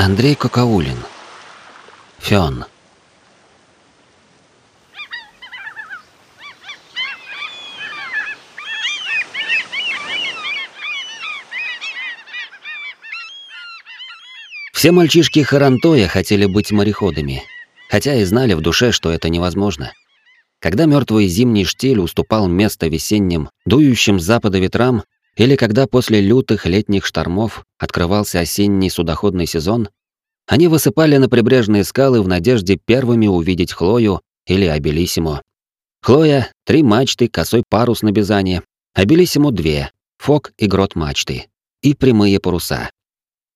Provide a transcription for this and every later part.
Андрей Кокаулин. Фён. Все мальчишки Харантоя хотели быть мореходами, хотя и знали в душе, что это невозможно. Когда мертвый зимний штиль уступал место весенним, дующим с запада ветрам, или когда после лютых летних штормов открывался осенний судоходный сезон, они высыпали на прибрежные скалы в надежде первыми увидеть Хлою или Абелисимо. Хлоя — три мачты, косой парус на Бизане, Абелисимо — две, фок и грот мачты, и прямые паруса.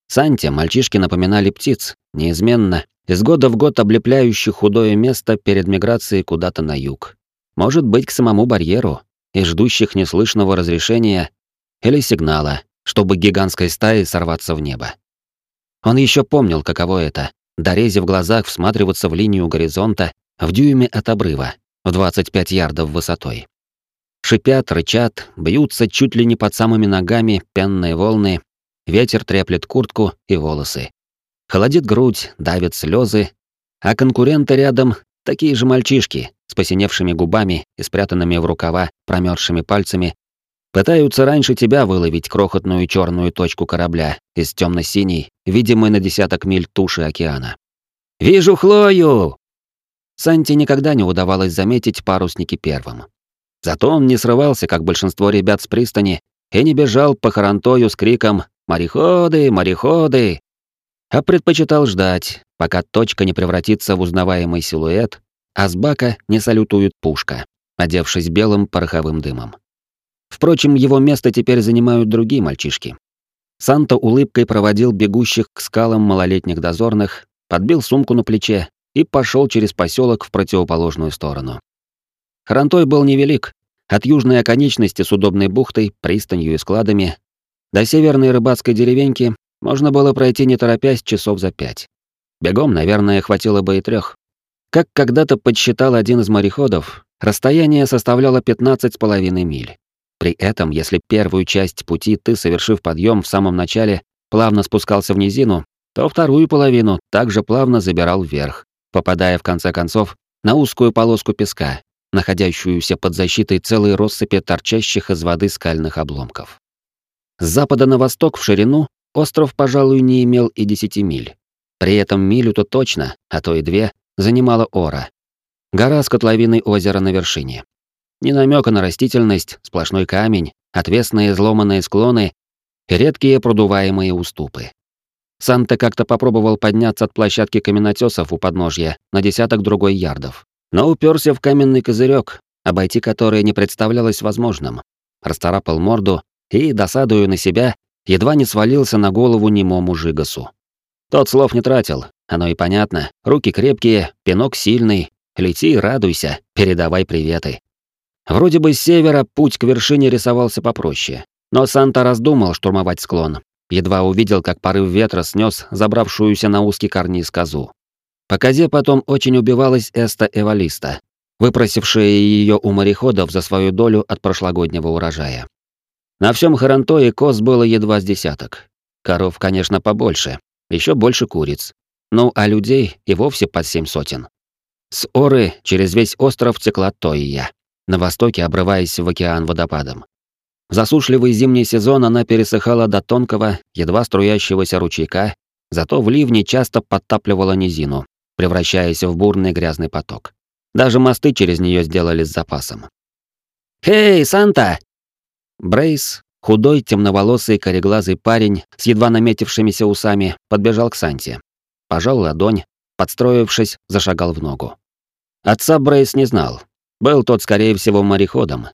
Санте мальчишки напоминали птиц, неизменно, из года в год облепляющих худое место перед миграцией куда-то на юг. Может быть, к самому барьеру, и ждущих неслышного разрешения или сигнала, чтобы гигантской стаей сорваться в небо. Он еще помнил, каково это, дорези в глазах всматриваться в линию горизонта в дюйме от обрыва, в 25 ярдов высотой. Шипят, рычат, бьются чуть ли не под самыми ногами пенные волны, ветер треплет куртку и волосы. Холодит грудь, давит слезы, а конкуренты рядом — такие же мальчишки с посиневшими губами и спрятанными в рукава промерзшими пальцами Пытаются раньше тебя выловить крохотную черную точку корабля из темно-синей, видимой на десяток миль туши океана. «Вижу Хлою!» Санте никогда не удавалось заметить парусники первым. Зато он не срывался, как большинство ребят с пристани, и не бежал по Харантою с криком «Мореходы! Мореходы!», а предпочитал ждать, пока точка не превратится в узнаваемый силуэт, а с бака не салютует пушка, одевшись белым пороховым дымом. Впрочем, его место теперь занимают другие мальчишки. Санта улыбкой проводил бегущих к скалам малолетних дозорных, подбил сумку на плече и пошел через поселок в противоположную сторону. Хрантой был невелик. От южной оконечности с удобной бухтой, пристанью и складами до северной рыбацкой деревеньки можно было пройти не торопясь часов за пять. Бегом, наверное, хватило бы и трех. Как когда-то подсчитал один из мореходов, расстояние составляло 15 с половиной миль. При этом, если первую часть пути ты, совершив подъем в самом начале, плавно спускался в низину, то вторую половину также плавно забирал вверх, попадая в конце концов на узкую полоску песка, находящуюся под защитой целой россыпи торчащих из воды скальных обломков. С запада на восток в ширину остров, пожалуй, не имел и десяти миль. При этом милю-то точно, а то и две, занимала Ора. Гора с котловиной озера на вершине. Ни намека на растительность, сплошной камень, отвесные изломанные склоны и редкие продуваемые уступы. Санта как-то попробовал подняться от площадки каменотесов у подножья на десяток другой ярдов, но уперся в каменный козырек, обойти который не представлялось возможным. Расторапал морду и, досадуя на себя, едва не свалился на голову немому Жигасу. Тот слов не тратил, оно и понятно. Руки крепкие, пинок сильный. Лети и радуйся, передавай приветы. Вроде бы с севера путь к вершине рисовался попроще, но Санта раздумал штурмовать склон. Едва увидел, как порыв ветра снес забравшуюся на узкий карниз козу. По козе потом очень убивалась Эста Эвалиста, выпросившая ее у мореходов за свою долю от прошлогоднего урожая. На всем Харантое коз было едва с десяток. Коров, конечно, побольше, еще больше куриц. Ну, а людей и вовсе под семь сотен. С Оры через весь остров текла Тоия на востоке обрываясь в океан водопадом. В засушливый зимний сезон она пересыхала до тонкого, едва струящегося ручейка, зато в ливне часто подтапливала низину, превращаясь в бурный грязный поток. Даже мосты через нее сделали с запасом. «Эй, Санта!» Брейс, худой, темноволосый, кореглазый парень с едва наметившимися усами, подбежал к Санте. Пожал ладонь, подстроившись, зашагал в ногу. Отца Брейс не знал, был тот, скорее всего, мореходом.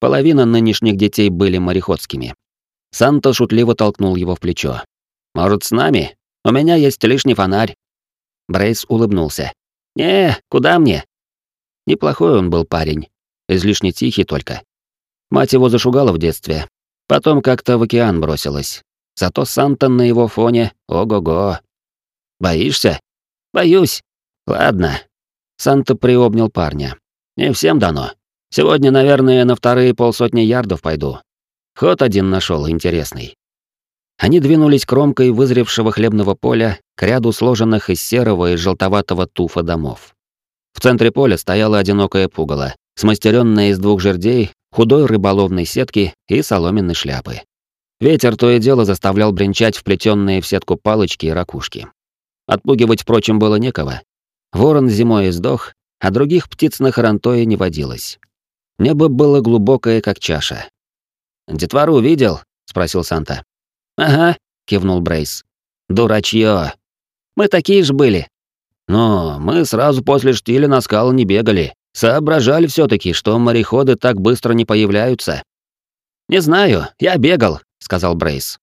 Половина нынешних детей были мореходскими. Санто шутливо толкнул его в плечо. «Может, с нами? У меня есть лишний фонарь». Брейс улыбнулся. «Не, куда мне?» Неплохой он был парень. Излишне тихий только. Мать его зашугала в детстве. Потом как-то в океан бросилась. Зато Санта на его фоне ого-го. «Боишься?» «Боюсь». «Ладно». Санта приобнял парня. Не всем дано. Сегодня, наверное, на вторые полсотни ярдов пойду. Ход один нашел интересный. Они двинулись кромкой вызревшего хлебного поля к ряду сложенных из серого и желтоватого туфа домов. В центре поля стояла одинокая пугало, смастеренная из двух жердей, худой рыболовной сетки и соломенной шляпы. Ветер то и дело заставлял бренчать вплетенные в сетку палочки и ракушки. Отпугивать, впрочем, было некого. Ворон зимой издох, а других птиц на Харантое не водилось. Небо было глубокое, как чаша. «Детвору видел?» — спросил Санта. «Ага», — кивнул Брейс. «Дурачье. Мы такие же были». «Но мы сразу после штиля на скалы не бегали. Соображали все таки что мореходы так быстро не появляются». «Не знаю, я бегал», — сказал Брейс.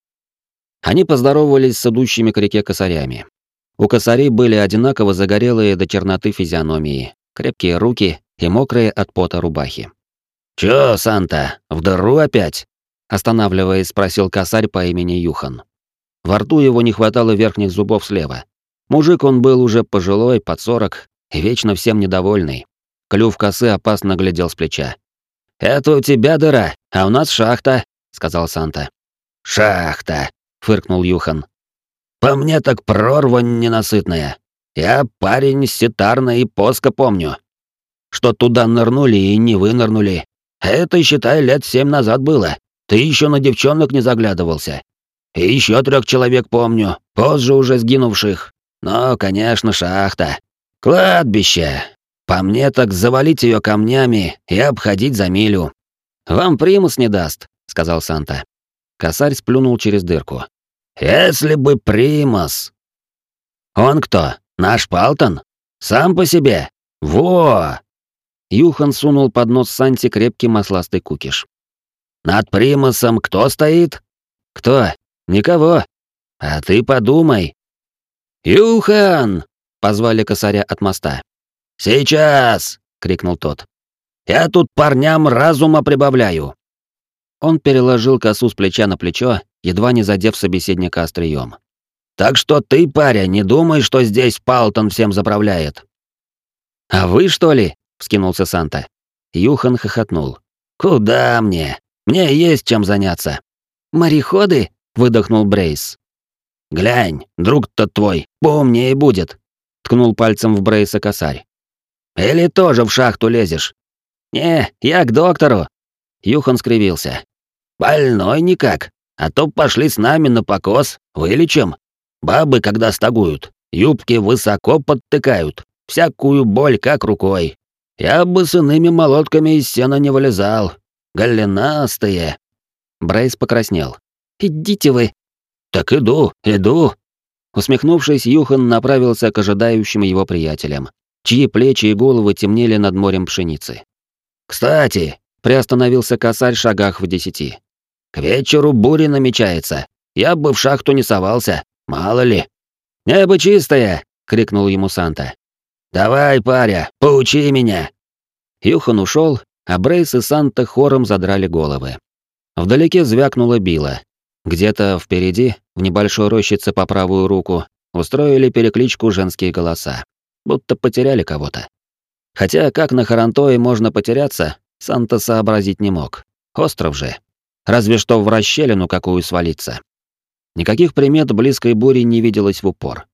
Они поздоровались с идущими к реке косарями. У косарей были одинаково загорелые до черноты физиономии, крепкие руки и мокрые от пота рубахи. «Чё, Санта, в дыру опять?» Останавливаясь, спросил косарь по имени Юхан. Во рту его не хватало верхних зубов слева. Мужик он был уже пожилой, под сорок, и вечно всем недовольный. Клюв косы опасно глядел с плеча. «Это у тебя дыра, а у нас шахта», — сказал Санта. «Шахта», — фыркнул Юхан. «По мне так прорва ненасытная. Я парень ситарно и поска помню. Что туда нырнули и не вынырнули. Это, считай, лет семь назад было. Ты еще на девчонок не заглядывался. И еще трех человек помню, позже уже сгинувших. Но, конечно, шахта. Кладбище. По мне так завалить ее камнями и обходить за милю. Вам примус не даст, сказал Санта. Косарь сплюнул через дырку. Если бы примус. Он кто? Наш Палтон? Сам по себе. Во! Юхан сунул под нос Санте крепкий масластый кукиш. Над примусом кто стоит? Кто? Никого. А ты подумай. Юхан! позвали косаря от моста. Сейчас! крикнул тот. Я тут парням разума прибавляю. Он переложил косу с плеча на плечо, едва не задев собеседника острием. Так что ты, паря, не думай, что здесь Палтон всем заправляет. А вы что ли? вскинулся Санта. Юхан хохотнул. Куда мне? Мне есть чем заняться. Мореходы? выдохнул Брейс. Глянь, друг-то твой, поумнее будет, ткнул пальцем в Брейса косарь. Или тоже в шахту лезешь? Не, я к доктору. Юхан скривился. Больной никак, а то пошли с нами на покос, вылечим. Бабы, когда стагуют, юбки высоко подтыкают, всякую боль как рукой. Я бы с иными молотками из сена не вылезал, голенастые. Брейс покраснел. «Идите вы!» «Так иду, иду!» Усмехнувшись, Юхан направился к ожидающим его приятелям, чьи плечи и головы темнели над морем пшеницы. «Кстати!» — приостановился косарь в шагах в десяти. «К вечеру буря намечается. Я бы в шахту не совался, мало ли». «Небо чистое!» — крикнул ему Санта. «Давай, паря, поучи меня!» Юхан ушел, а Брейс и Санта хором задрали головы. Вдалеке звякнуло било. Где-то впереди, в небольшой рощице по правую руку, устроили перекличку женские голоса. Будто потеряли кого-то. Хотя как на Харантое можно потеряться, Санта сообразить не мог. Остров же. Разве что в расщелину какую свалиться. Никаких примет близкой бури не виделось в упор.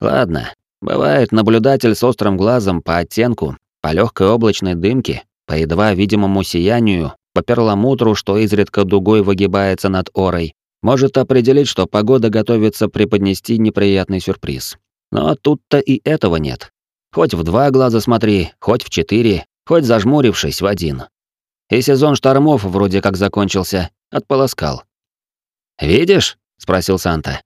Ладно, бывает наблюдатель с острым глазом по оттенку, по легкой облачной дымке, по едва видимому сиянию, по перламутру, что изредка дугой выгибается над орой, может определить, что погода готовится преподнести неприятный сюрприз. Но тут-то и этого нет. Хоть в два глаза смотри, хоть в четыре, хоть зажмурившись в один. И сезон штормов вроде как закончился, отполоскал. «Видишь?» — спросил Санта.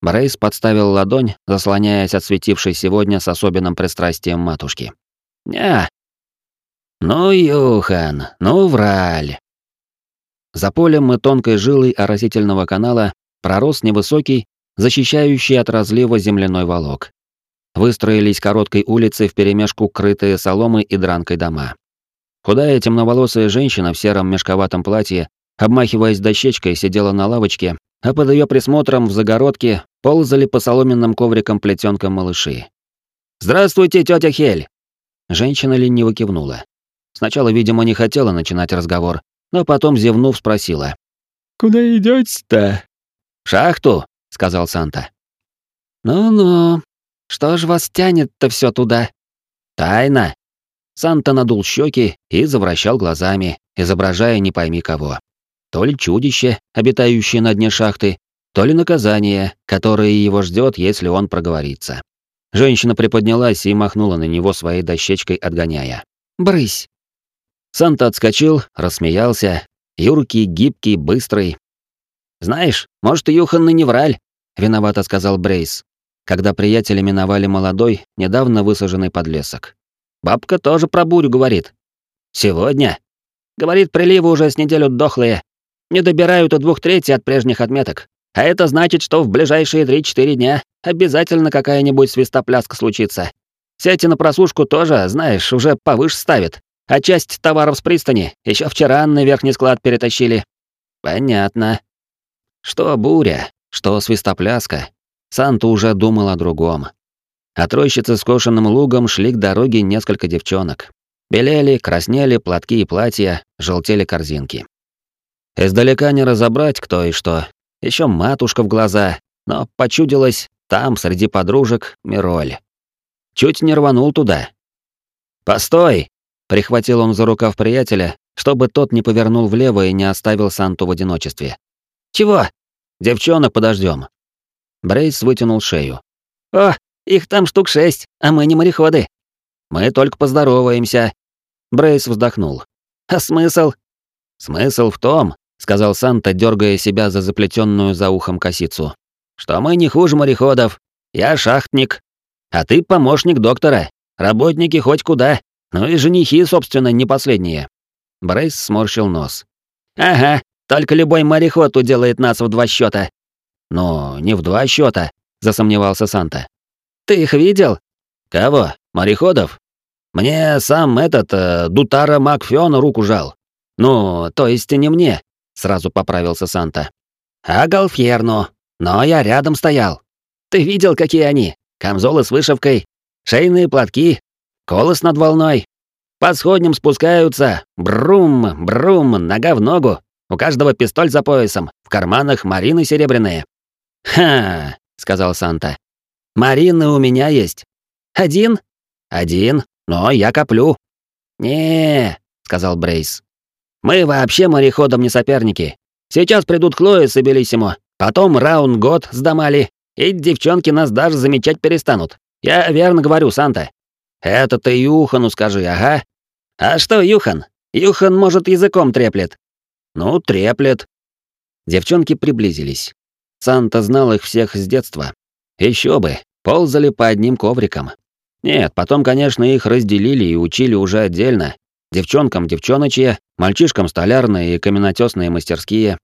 Брейс подставил ладонь, заслоняясь от светившей сегодня с особенным пристрастием матушки. «Не, «Ну, Юхан, ну, враль!» За полем и тонкой жилой оросительного канала пророс невысокий, защищающий от разлива земляной волок. Выстроились короткой улицы вперемешку крытые соломой и дранкой дома. Худая темноволосая женщина в сером мешковатом платье, обмахиваясь дощечкой, сидела на лавочке, а под ее присмотром в загородке ползали по соломенным коврикам плетенкам малыши. «Здравствуйте, тетя Хель!» Женщина лениво кивнула. Сначала, видимо, не хотела начинать разговор, но потом, зевнув, спросила. «Куда идёте-то?» «В шахту», — сказал Санта. «Ну-ну, что ж вас тянет-то все туда?» «Тайна». Санта надул щеки и завращал глазами, изображая не пойми кого. То ли чудище, обитающее на дне шахты, то ли наказание, которое его ждет, если он проговорится. Женщина приподнялась и махнула на него своей дощечкой, отгоняя. «Брысь!» Санта отскочил, рассмеялся. Юркий, гибкий, быстрый. «Знаешь, может, Юхан и не враль», — виновато сказал Брейс, когда приятели миновали молодой, недавно высаженный подлесок. «Бабка тоже про бурю говорит. Сегодня?» Говорит, приливы уже с неделю дохлые. Не добирают и двух трети от прежних отметок. А это значит, что в ближайшие 3-4 дня обязательно какая-нибудь свистопляска случится. Сети на просушку тоже, знаешь, уже повыше ставят. А часть товаров с пристани еще вчера на верхний склад перетащили. Понятно. Что буря, что свистопляска. Санта уже думал о другом. От рощицы с кошенным лугом шли к дороге несколько девчонок. Белели, краснели платки и платья, желтели корзинки. Издалека не разобрать, кто и что, еще матушка в глаза, но почудилась там, среди подружек, Мироль. Чуть не рванул туда. «Постой!» — прихватил он за рукав приятеля, чтобы тот не повернул влево и не оставил Санту в одиночестве. «Чего?» «Девчонок подождем. Брейс вытянул шею. «О, их там штук шесть, а мы не мореходы». «Мы только поздороваемся». Брейс вздохнул. «А смысл?» «Смысл в том, — сказал Санта, дергая себя за заплетенную за ухом косицу. «Что мы не хуже мореходов. Я шахтник. А ты помощник доктора. Работники хоть куда. Ну и женихи, собственно, не последние». Брейс сморщил нос. «Ага, только любой мореход уделает нас в два счета. «Ну, не в два счета, засомневался Санта. «Ты их видел?» «Кого? Мореходов? Мне сам этот, э, Дутара Макфион руку жал. Ну, то есть не мне, сразу поправился Санта. А Галфьерну. Но я рядом стоял. Ты видел, какие они? Камзолы с вышивкой, шейные платки, колос над волной. По сходням спускаются. Брум, брум, нога в ногу. У каждого пистоль за поясом, в карманах марины серебряные. «Ха!» — сказал Санта. «Марины у меня есть». «Один?» «Один, но я коплю». «Не», — сказал Брейс. Мы вообще мореходом не соперники. Сейчас придут Хлоис и Белиссимо, потом Раун Год с и девчонки нас даже замечать перестанут. Я верно говорю, Санта. Это ты Юхану скажи, ага. А что Юхан? Юхан, может, языком треплет. Ну, треплет. Девчонки приблизились. Санта знал их всех с детства. Еще бы, ползали по одним коврикам. Нет, потом, конечно, их разделили и учили уже отдельно, Девчонкам девчоночье, мальчишкам столярные и каменотесные мастерские.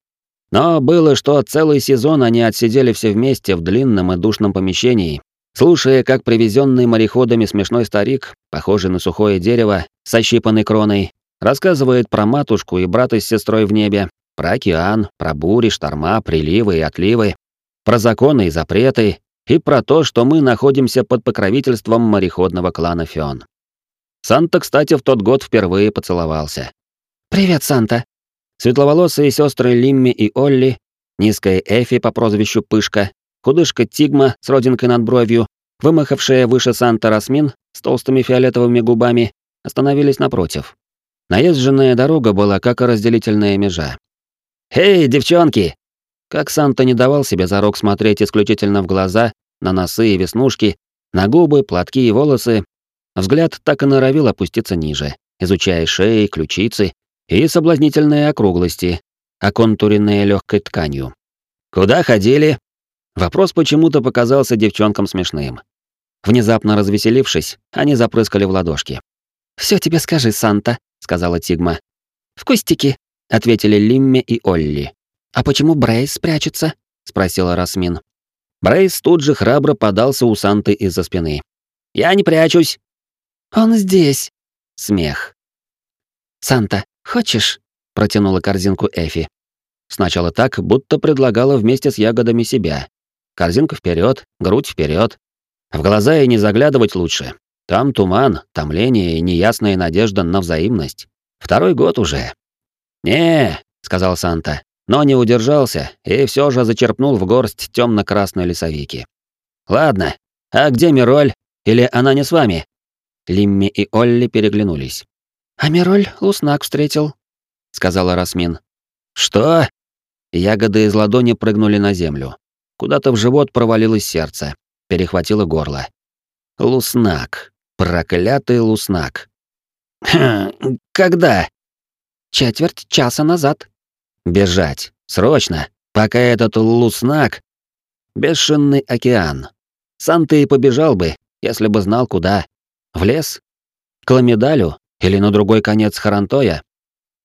Но было, что целый сезон они отсидели все вместе в длинном и душном помещении, слушая, как привезенный мореходами смешной старик, похожий на сухое дерево, с ощипанной кроной, рассказывает про матушку и брата с сестрой в небе, про океан, про бури, шторма, приливы и отливы, про законы и запреты, и про то, что мы находимся под покровительством мореходного клана Фион. Санта, кстати, в тот год впервые поцеловался. «Привет, Санта!» Светловолосые сестры Лимми и Олли, низкая Эфи по прозвищу Пышка, худышка Тигма с родинкой над бровью, вымахавшая выше Санта Расмин с толстыми фиолетовыми губами, остановились напротив. Наезженная дорога была как разделительная межа. «Эй, девчонки!» Как Санта не давал себе зарок смотреть исключительно в глаза, на носы и веснушки, на губы, платки и волосы, Взгляд так и норовил опуститься ниже, изучая шеи, ключицы и соблазнительные округлости, оконтуренные легкой тканью. «Куда ходили?» Вопрос почему-то показался девчонкам смешным. Внезапно развеселившись, они запрыскали в ладошки. «Всё тебе скажи, Санта», — сказала Тигма. «В кустике», — ответили Лимме и Олли. «А почему Брейс прячется?» — спросила Расмин. Брейс тут же храбро подался у Санты из-за спины. «Я не прячусь. «Он здесь!» Смех. «Санта, хочешь?» — протянула корзинку Эфи. Сначала так, будто предлагала вместе с ягодами себя. Корзинка вперед, грудь вперед. В глаза и не заглядывать лучше. Там туман, томление и неясная надежда на взаимность. Второй год уже. «Не», — сказал Санта, но не удержался и все же зачерпнул в горсть темно-красной лесовики. «Ладно, а где Мироль? Или она не с вами?» Лимми и Олли переглянулись. «А Мироль Луснак встретил», — сказала Расмин. «Что?» Ягоды из ладони прыгнули на землю. Куда-то в живот провалилось сердце, перехватило горло. Луснак. Проклятый луснак. «Хм, когда?» «Четверть часа назад», Бежать. Срочно. Пока этот луснак... Бесшинный океан. Сам ты и побежал бы, если бы знал куда. В лес? К Ламедалю? Или на другой конец Харантоя?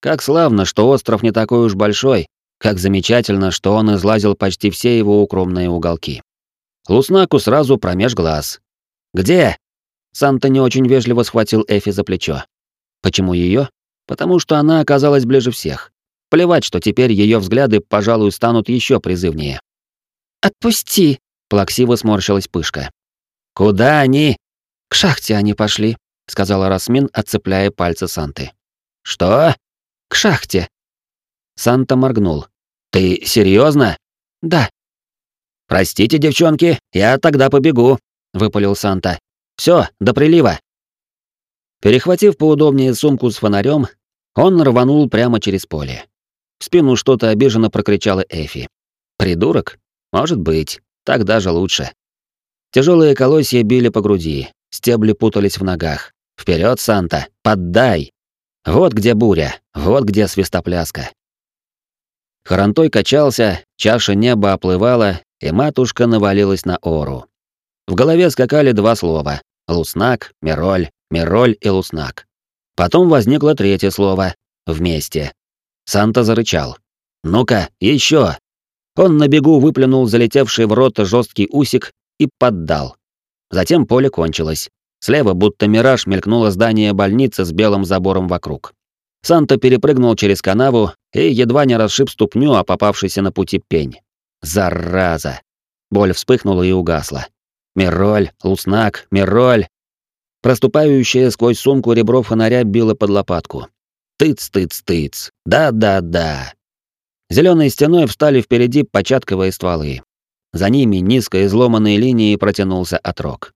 Как славно, что остров не такой уж большой, как замечательно, что он излазил почти все его укромные уголки. Луснаку сразу промеж глаз. «Где?» Санта не очень вежливо схватил Эфи за плечо. Почему ее? Потому что она оказалась ближе всех. Плевать, что теперь ее взгляды, пожалуй, станут еще призывнее. «Отпусти!» — плаксиво сморщилась Пышка. «Куда они?» «К шахте они пошли», — сказала Расмин, отцепляя пальцы Санты. «Что?» «К шахте». Санта моргнул. «Ты серьезно? «Да». «Простите, девчонки, я тогда побегу», — выпалил Санта. Все, до прилива». Перехватив поудобнее сумку с фонарем, он рванул прямо через поле. В спину что-то обиженно прокричала Эфи. «Придурок? Может быть. Так даже лучше». Тяжелые колосья били по груди, стебли путались в ногах. Вперед, Санта! Поддай! Вот где буря, вот где свистопляска. Харантой качался, чаша неба оплывала, и матушка навалилась на ору. В голове скакали два слова — Луснак, Мироль, Мироль и Луснак. Потом возникло третье слово — «вместе». Санта зарычал. «Ну-ка, еще!» Он на бегу выплюнул залетевший в рот жесткий усик и поддал. Затем поле кончилось. Слева, будто мираж, мелькнуло здание больницы с белым забором вокруг. Санта перепрыгнул через канаву и едва не расшиб ступню, о попавшейся на пути пень. Зараза! Боль вспыхнула и угасла. Мироль, Луснак, Мироль. Проступающее сквозь сумку ребро фонаря било под лопатку. Тыц-тыц-тыц. Да-да-да. Зеленой стеной встали впереди початковые стволы. За ними низко изломанной линией протянулся отрог.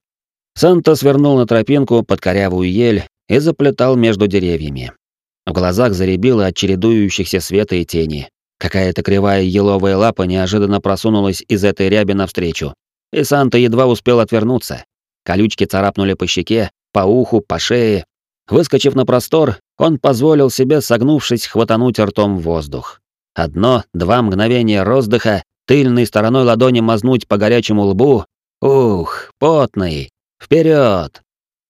Санта свернул на тропинку под корявую ель и заплетал между деревьями. В глазах заребило от чередующихся света и тени. Какая-то кривая еловая лапа неожиданно просунулась из этой ряби навстречу, и Санта едва успел отвернуться. Колючки царапнули по щеке, по уху, по шее, Выскочив на простор, он позволил себе, согнувшись, хватануть ртом воздух. Одно, два мгновения роздыха, тыльной стороной ладони мазнуть по горячему лбу. Ух, потный! Вперед!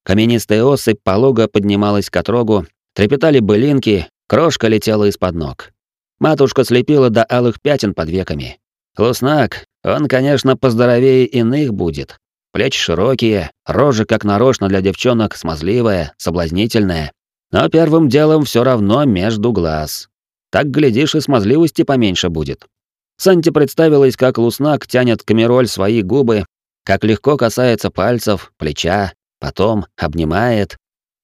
Каменистая осыпь полога поднималась к отрогу, трепетали былинки, крошка летела из-под ног. Матушка слепила до алых пятен под веками. Луснак, он, конечно, поздоровее иных будет, Плечи широкие, рожа как нарочно для девчонок, смазливая, соблазнительная. Но первым делом все равно между глаз. Так, глядишь, и смазливости поменьше будет. Санти представилась, как Луснак тянет камероль свои губы, как легко касается пальцев, плеча, потом обнимает.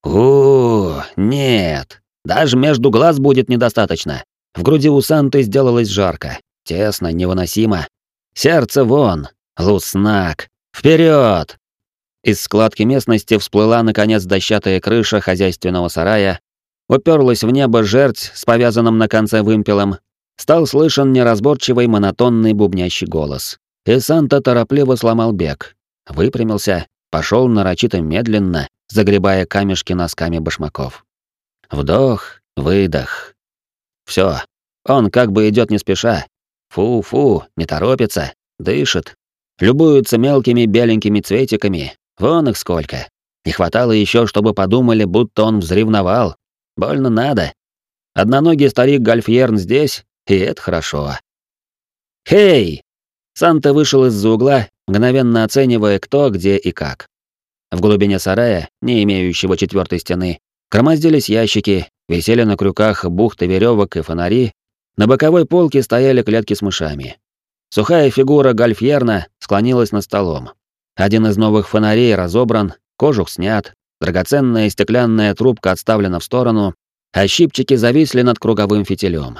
у, нет, даже между глаз будет недостаточно. В груди у Санты сделалось жарко, тесно, невыносимо. Сердце вон, Луснак, Вперед! Из складки местности всплыла наконец дощатая крыша хозяйственного сарая, уперлась в небо жерть с повязанным на конце вымпелом, стал слышен неразборчивый монотонный бубнящий голос. И Санта торопливо сломал бег, выпрямился, пошел нарочито медленно, загребая камешки носками башмаков. Вдох, выдох. Все, он как бы идет не спеша. Фу-фу, не торопится, дышит, Любуются мелкими беленькими цветиками, вон их сколько. Не хватало еще, чтобы подумали, будто он взревновал. Больно надо. Одноногий старик Гальфьерн здесь, и это хорошо. «Хей!» Санта вышел из-за угла, мгновенно оценивая, кто, где и как. В глубине сарая, не имеющего четвертой стены, громоздились ящики, висели на крюках бухты веревок и фонари, на боковой полке стояли клетки с мышами. Сухая фигура Гальфьерна склонилась над столом. Один из новых фонарей разобран, кожух снят, драгоценная стеклянная трубка отставлена в сторону, а щипчики зависли над круговым фитилем.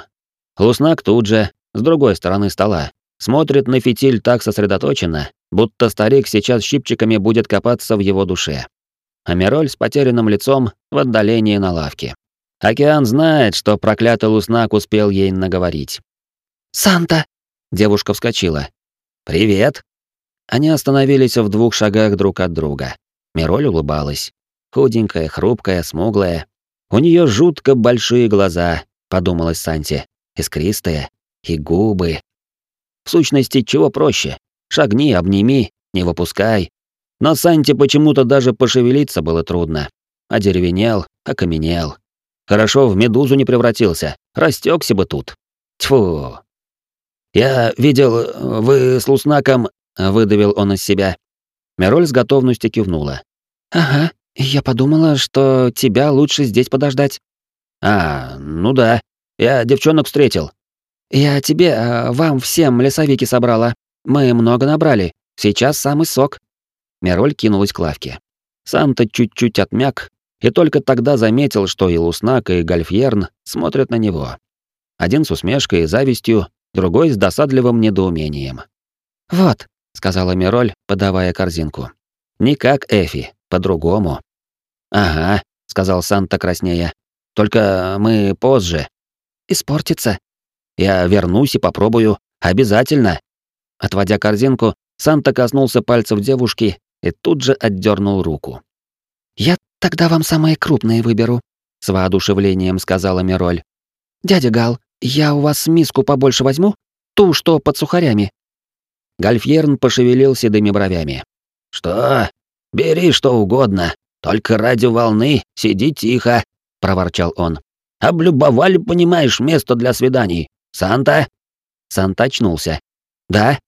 Луснак тут же, с другой стороны стола, смотрит на фитиль так сосредоточенно, будто старик сейчас щипчиками будет копаться в его душе. А Мироль с потерянным лицом в отдалении на лавке. Океан знает, что проклятый Луснак успел ей наговорить. «Санта!» Девушка вскочила. «Привет!» Они остановились в двух шагах друг от друга. Мироль улыбалась. Худенькая, хрупкая, смуглая. У нее жутко большие глаза, подумалось Санте. Искристые. И губы. В сущности, чего проще? Шагни, обними, не выпускай. Но Санте почему-то даже пошевелиться было трудно. Одеревенел, окаменел. Хорошо в медузу не превратился. Растекся бы тут. Тьфу. «Я видел, вы с Луснаком...» — выдавил он из себя. Мероль с готовностью кивнула. «Ага, я подумала, что тебя лучше здесь подождать». «А, ну да. Я девчонок встретил». «Я тебе, а, вам всем лесовики собрала. Мы много набрали. Сейчас самый сок». Мероль кинулась к лавке. Санта чуть-чуть отмяк и только тогда заметил, что и Луснак, и Гальфьерн смотрят на него. Один с усмешкой и завистью, другой с досадливым недоумением. «Вот», — сказала Мироль, подавая корзинку. «Не как Эфи, по-другому». «Ага», — сказал Санта краснея. «Только мы позже». «Испортится». «Я вернусь и попробую. Обязательно». Отводя корзинку, Санта коснулся пальцев девушки и тут же отдернул руку. «Я тогда вам самые крупные выберу», — с воодушевлением сказала Мироль. «Дядя Гал, я у вас миску побольше возьму? Ту, что под сухарями». Гальфьерн пошевелил седыми бровями. «Что? Бери что угодно, только ради волны сиди тихо», — проворчал он. «Облюбовали, понимаешь, место для свиданий. Санта?» Санта очнулся. «Да?»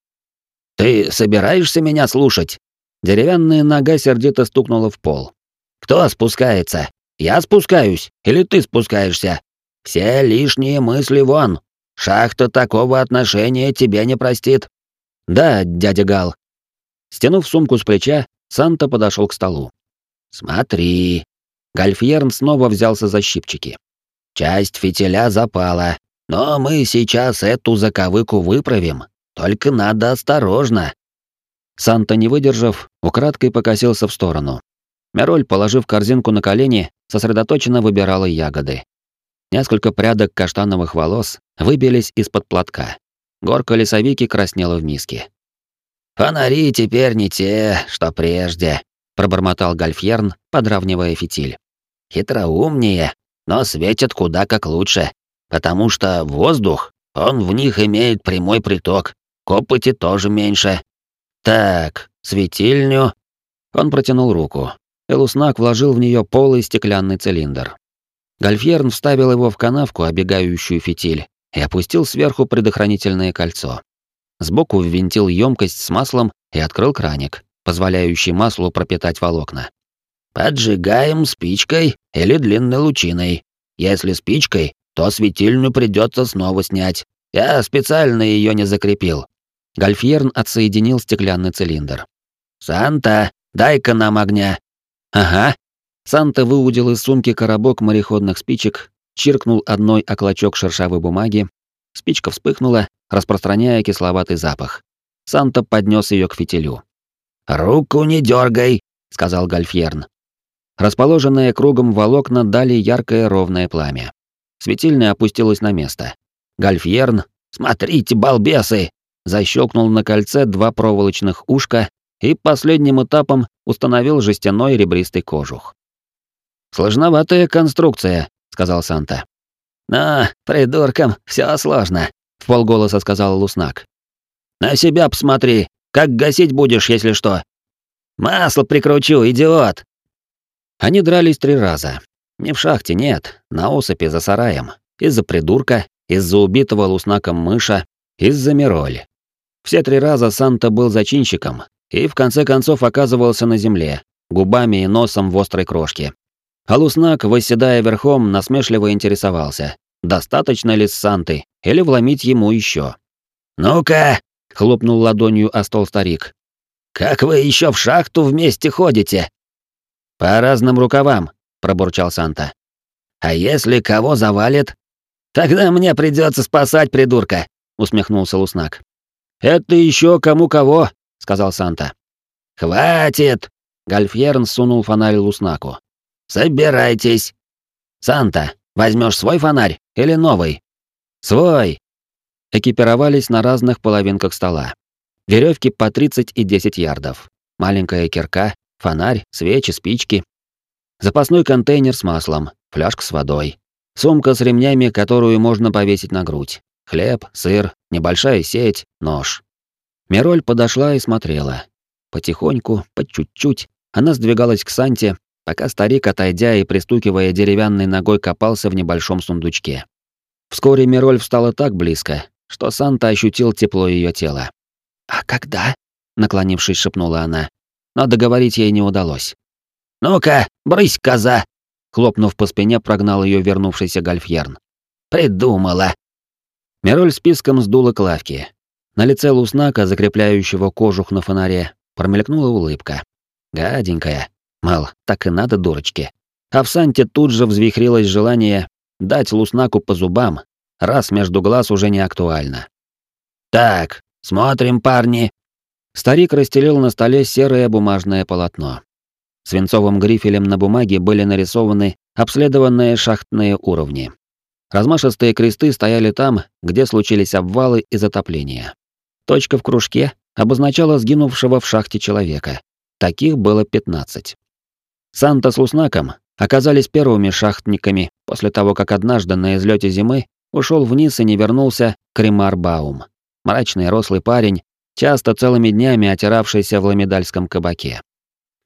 «Ты собираешься меня слушать?» Деревянная нога сердито стукнула в пол. «Кто спускается? Я спускаюсь или ты спускаешься? Все лишние мысли вон. Шахта такого отношения тебе не простит». «Да, дядя Гал». Стянув сумку с плеча, Санта подошел к столу. «Смотри». Гальфьерн снова взялся за щипчики. «Часть фитиля запала, но мы сейчас эту заковыку выправим. Только надо осторожно». Санта, не выдержав, украдкой покосился в сторону. Мероль, положив корзинку на колени, сосредоточенно выбирала ягоды. Несколько прядок каштановых волос выбились из-под платка. Горка лесовики краснела в миске. «Фонари теперь не те, что прежде», — пробормотал Гальфьерн, подравнивая фитиль. «Хитроумнее, но светят куда как лучше, потому что воздух, он в них имеет прямой приток, копоти тоже меньше. Так, светильню...» Он протянул руку. Элуснак вложил в нее полый стеклянный цилиндр. Гальфьерн вставил его в канавку, обегающую фитиль, и опустил сверху предохранительное кольцо. Сбоку ввинтил емкость с маслом и открыл краник, позволяющий маслу пропитать волокна. «Поджигаем спичкой или длинной лучиной. Если спичкой, то светильню придется снова снять. Я специально ее не закрепил». Гальфьерн отсоединил стеклянный цилиндр. «Санта, дай-ка нам огня». «Ага», Санта выудил из сумки коробок мореходных спичек, чиркнул одной о клочок шершавой бумаги, спичка вспыхнула, распространяя кисловатый запах. Санта поднес ее к фитилю. «Руку не дергай, сказал Гальфьерн. Расположенные кругом волокна дали яркое ровное пламя. Светильня опустилась на место. Гальфьерн, смотрите, балбесы, защелкнул на кольце два проволочных ушка и последним этапом установил жестяной ребристый кожух. «Сложноватая конструкция», — сказал Санта. «Но придуркам все сложно», — в полголоса сказал Луснак. «На себя посмотри, как гасить будешь, если что?» «Масло прикручу, идиот!» Они дрались три раза. Не в шахте, нет, на осыпи за сараем. Из-за придурка, из-за убитого Луснаком мыша, из-за Мироль. Все три раза Санта был зачинщиком и в конце концов оказывался на земле, губами и носом в острой крошке. А Луснак, восседая верхом, насмешливо интересовался, достаточно ли с Санты, или вломить ему еще. «Ну-ка!» — хлопнул ладонью о стол старик. «Как вы еще в шахту вместе ходите?» «По разным рукавам», — пробурчал Санта. «А если кого завалит?» «Тогда мне придется спасать придурка», — усмехнулся Луснак. Это еще кому кого, сказал Санта. Хватит! Гальфьерн сунул фонарь Луснаку. Собирайтесь. Санта, возьмешь свой фонарь или новый? Свой. Экипировались на разных половинках стола. Веревки по 30 и 10 ярдов. Маленькая кирка, фонарь, свечи, спички. Запасной контейнер с маслом, фляжка с водой. Сумка с ремнями, которую можно повесить на грудь. Хлеб, сыр, небольшая сеть, нож. Мироль подошла и смотрела. Потихоньку, по чуть-чуть, она сдвигалась к Санте, пока старик, отойдя и пристукивая деревянной ногой, копался в небольшом сундучке. Вскоре Мироль встала так близко, что Санта ощутил тепло ее тела. «А когда?» — наклонившись, шепнула она. Но договорить ей не удалось. «Ну-ка, брысь, коза!» Хлопнув по спине, прогнал ее вернувшийся Гальфьерн. «Придумала!» Мероль списком сдула к лавке. На лице Луснака, закрепляющего кожух на фонаре, промелькнула улыбка. Гаденькая. Мал, так и надо, дурочке. А в Санте тут же взвихрилось желание дать Луснаку по зубам, раз между глаз уже не актуально. «Так, смотрим, парни!» Старик расстелил на столе серое бумажное полотно. Свинцовым грифелем на бумаге были нарисованы обследованные шахтные уровни. Размашистые кресты стояли там, где случились обвалы и затопления. Точка в кружке обозначала сгинувшего в шахте человека. Таких было 15. Санта с Луснаком оказались первыми шахтниками после того, как однажды на излете зимы ушел вниз и не вернулся Кремар Баум. Мрачный рослый парень, часто целыми днями отиравшийся в ламедальском кабаке.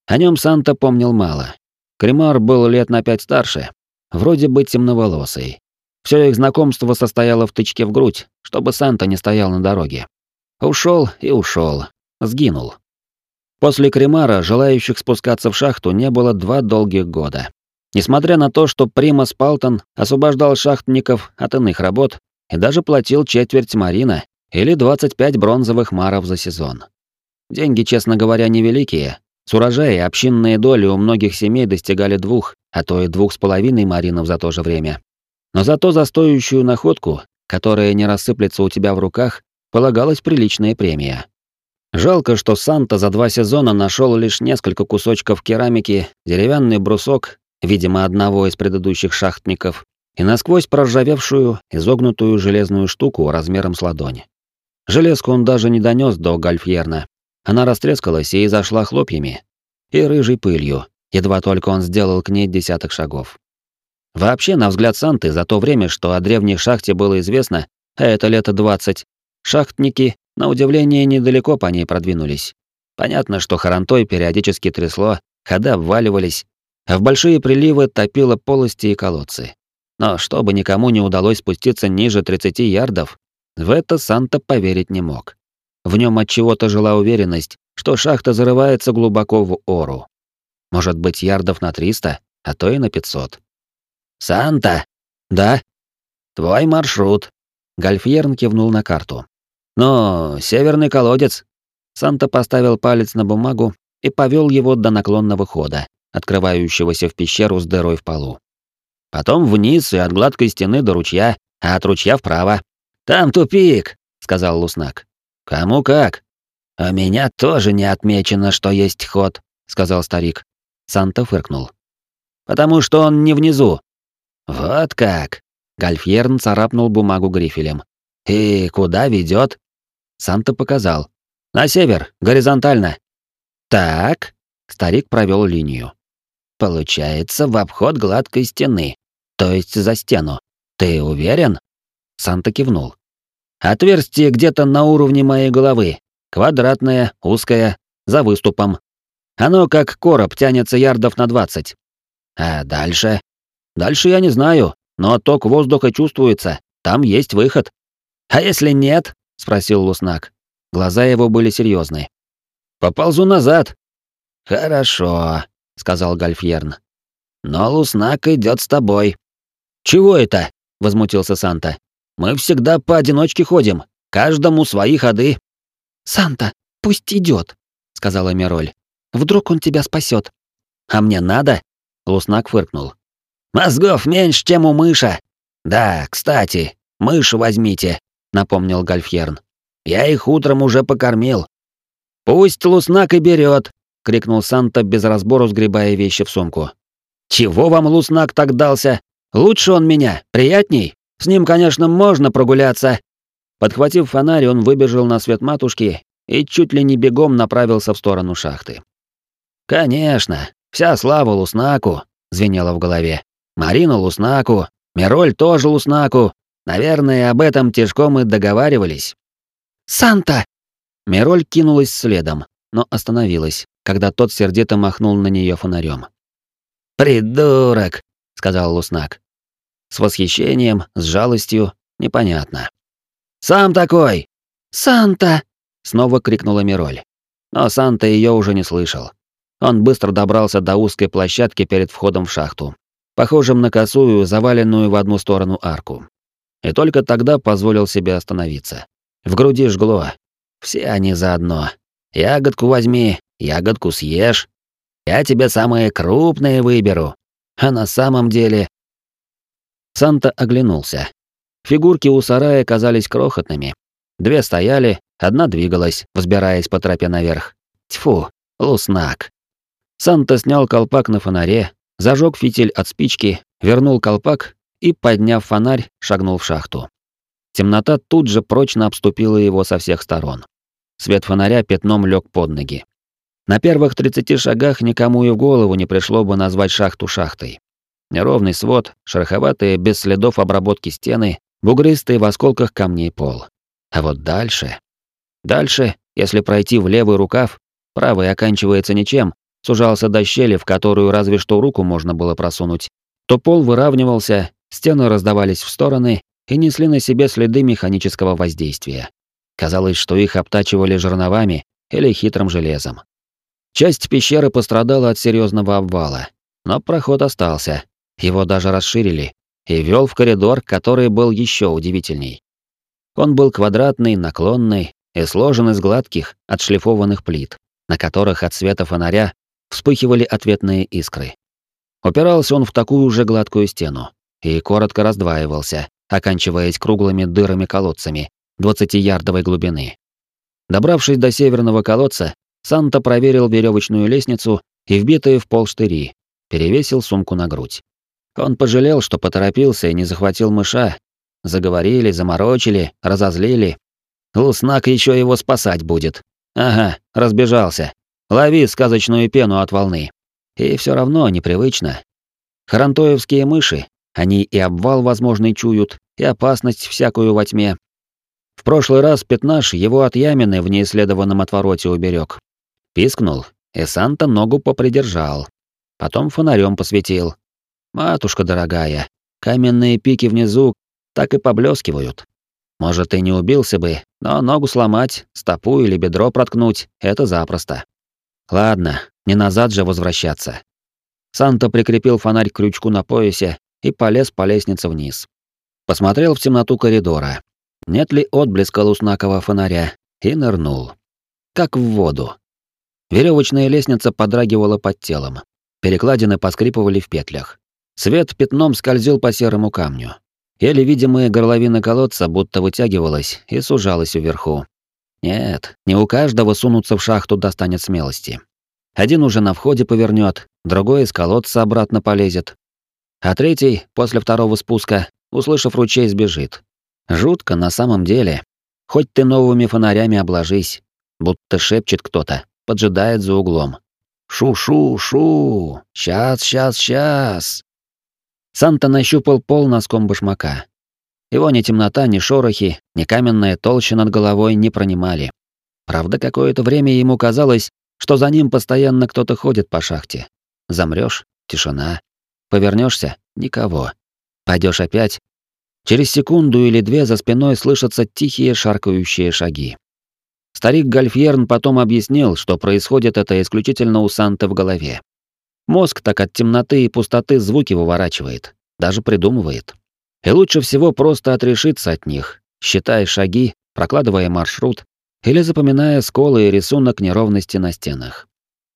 О нем Санта помнил мало. Кремар был лет на пять старше, вроде бы темноволосый. Все их знакомство состояло в тычке в грудь, чтобы Санта не стоял на дороге. Ушел и ушел, сгинул. После Кремара желающих спускаться в шахту не было два долгих года. Несмотря на то, что Примас Палтон освобождал шахтников от иных работ и даже платил четверть марина или 25 бронзовых маров за сезон. Деньги, честно говоря, невеликие, с урожая общинные доли у многих семей достигали двух, а то и двух с половиной маринов за то же время. Но зато за стоящую находку, которая не рассыплется у тебя в руках, полагалась приличная премия. Жалко, что Санта за два сезона нашел лишь несколько кусочков керамики, деревянный брусок, видимо, одного из предыдущих шахтников, и насквозь проржавевшую, изогнутую железную штуку размером с ладонь. Железку он даже не донес до Гальфьерна, она растрескалась и зашла хлопьями и рыжей пылью, едва только он сделал к ней десяток шагов. Вообще, на взгляд Санты, за то время, что о древней шахте было известно, а это лето 20, шахтники, на удивление, недалеко по ней продвинулись. Понятно, что Харантой периодически трясло, ходы обваливались, а в большие приливы топило полости и колодцы. Но чтобы никому не удалось спуститься ниже 30 ярдов, в это Санта поверить не мог. В нем от чего-то жила уверенность, что шахта зарывается глубоко в ору. Может быть, ярдов на 300, а то и на 500. «Санта!» «Да?» «Твой маршрут!» Гальфьерн кивнул на карту. «Но северный колодец!» Санта поставил палец на бумагу и повел его до наклонного хода, открывающегося в пещеру с дырой в полу. Потом вниз и от гладкой стены до ручья, а от ручья вправо. «Там тупик!» — сказал Луснак. «Кому как?» «У меня тоже не отмечено, что есть ход», — сказал старик. Санта фыркнул. «Потому что он не внизу». «Вот как?» Гальфьерн царапнул бумагу грифелем. «И куда ведет? Санта показал. «На север, горизонтально». «Так», — старик провел линию. «Получается, в обход гладкой стены, то есть за стену. Ты уверен?» Санта кивнул. Отверстие где-то на уровне моей головы. Квадратное, узкое, за выступом. Оно как короб тянется ярдов на двадцать. А дальше? Дальше я не знаю, но ток воздуха чувствуется. Там есть выход. А если нет? спросил Луснак. Глаза его были серьезны. Поползу назад. Хорошо, сказал Гальфьерн. Но Луснак идет с тобой. Чего это? возмутился Санта. Мы всегда поодиночке ходим, каждому свои ходы. Санта, пусть идет, сказала Мироль. Вдруг он тебя спасет. А мне надо? Луснак фыркнул. Мозгов меньше, чем у мыша. Да, кстати, мышу возьмите. напомнил Гальфьерн. Я их утром уже покормил. Пусть Луснак и берет, крикнул Санта без разбору, сгребая вещи в сумку. Чего вам Луснак так дался? Лучше он меня, приятней. С ним, конечно, можно прогуляться. Подхватив фонарь, он выбежал на свет матушки и чуть ли не бегом направился в сторону шахты. Конечно, вся слава Луснаку, звенело в голове. Марина Луснаку, Мироль тоже Луснаку. Наверное, об этом тяжком и договаривались. «Санта!» Мироль кинулась следом, но остановилась, когда тот сердито махнул на нее фонарем. «Придурок!» — сказал Луснак. С восхищением, с жалостью, непонятно. «Сам такой!» «Санта!» — снова крикнула Мироль. Но Санта ее уже не слышал. Он быстро добрался до узкой площадки перед входом в шахту, похожим на косую, заваленную в одну сторону арку. И только тогда позволил себе остановиться. В груди жгло. Все они заодно. Ягодку возьми, ягодку съешь. Я тебе самые крупные выберу. А на самом деле... Санта оглянулся. Фигурки у сарая казались крохотными. Две стояли, одна двигалась, взбираясь по тропе наверх. Тьфу, луснак. Санта снял колпак на фонаре, зажег фитиль от спички, вернул колпак и, подняв фонарь, шагнул в шахту. Темнота тут же прочно обступила его со всех сторон. Свет фонаря пятном лег под ноги. На первых 30 шагах никому и в голову не пришло бы назвать шахту шахтой. Неровный свод, шероховатые, без следов обработки стены, бугристый в осколках камней пол. А вот дальше... Дальше, если пройти в левый рукав, правый оканчивается ничем, сужался до щели, в которую разве что руку можно было просунуть, то пол выравнивался, стены раздавались в стороны и несли на себе следы механического воздействия. Казалось, что их обтачивали жерновами или хитрым железом. Часть пещеры пострадала от серьезного обвала, но проход остался. Его даже расширили и вел в коридор, который был еще удивительней. Он был квадратный, наклонный и сложен из гладких, отшлифованных плит, на которых от света фонаря вспыхивали ответные искры. Упирался он в такую же гладкую стену и коротко раздваивался, оканчиваясь круглыми дырами-колодцами 20-ярдовой глубины. Добравшись до северного колодца, Санта проверил веревочную лестницу и вбитые в пол штыри, перевесил сумку на грудь. Он пожалел, что поторопился и не захватил мыша. Заговорили, заморочили, разозлили. Луснак еще его спасать будет. Ага, разбежался. Лови сказочную пену от волны. И все равно непривычно. Харантоевские мыши, они и обвал возможный чуют, и опасность всякую во тьме. В прошлый раз пятнаш его от ямины в неисследованном отвороте уберег. Пискнул, и Санта ногу попридержал. Потом фонарем посветил. Матушка дорогая, каменные пики внизу так и поблескивают. Может, и не убился бы, но ногу сломать, стопу или бедро проткнуть — это запросто. Ладно, не назад же возвращаться. Санта прикрепил фонарь к крючку на поясе и полез по лестнице вниз. Посмотрел в темноту коридора. Нет ли отблеска луснакового фонаря, и нырнул. Как в воду. Веревочная лестница подрагивала под телом. Перекладины поскрипывали в петлях. Свет пятном скользил по серому камню. Еле видимая горловина колодца будто вытягивалась и сужалась вверху. Нет, не у каждого сунуться в шахту достанет смелости. Один уже на входе повернет, другой из колодца обратно полезет. А третий, после второго спуска, услышав ручей, сбежит. Жутко на самом деле. Хоть ты новыми фонарями обложись, будто шепчет кто-то, поджидает за углом. Шу-шу-шу, сейчас, сейчас, сейчас. Санта нащупал пол носком башмака. Его ни темнота, ни шорохи, ни каменная толща над головой не пронимали. Правда, какое-то время ему казалось, что за ним постоянно кто-то ходит по шахте. Замрёшь — тишина. Повернешься — никого. Пойдешь опять. Через секунду или две за спиной слышатся тихие шаркающие шаги. Старик Гальфьерн потом объяснил, что происходит это исключительно у Санты в голове. Мозг так от темноты и пустоты звуки выворачивает, даже придумывает. И лучше всего просто отрешиться от них, считая шаги, прокладывая маршрут или запоминая сколы и рисунок неровности на стенах.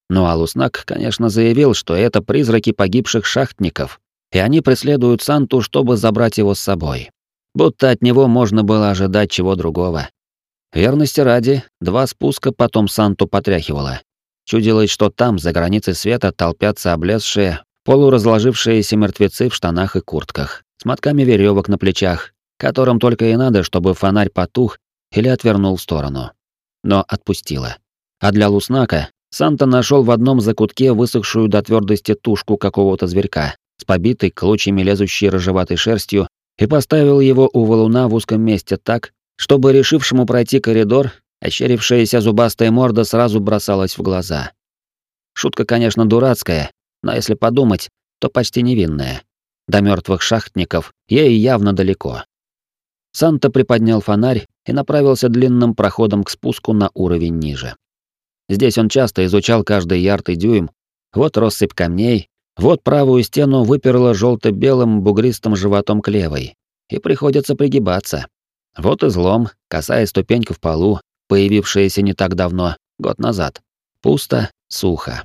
Ну а Луснак, конечно, заявил, что это призраки погибших шахтников, и они преследуют Санту, чтобы забрать его с собой. будто от него можно было ожидать чего другого. Верности ради, два спуска потом Санту потряхивало. Чудилось, что там, за границей света, толпятся облезшие, полуразложившиеся мертвецы в штанах и куртках, с мотками веревок на плечах, которым только и надо, чтобы фонарь потух или отвернул в сторону. Но отпустила. А для Луснака Санта нашел в одном закутке высохшую до твердости тушку какого-то зверька с побитой клочьями лезущей рыжеватой шерстью и поставил его у валуна в узком месте так, чтобы решившему пройти коридор, ощерившаяся зубастая морда сразу бросалась в глаза. Шутка, конечно, дурацкая, но если подумать, то почти невинная. До мертвых шахтников ей явно далеко. Санта приподнял фонарь и направился длинным проходом к спуску на уровень ниже. Здесь он часто изучал каждый ярд и дюйм. Вот россыпь камней, вот правую стену выперла желто белым бугристым животом к левой. И приходится пригибаться. Вот излом, касая ступеньку в полу, появившаяся не так давно, год назад. Пусто, сухо.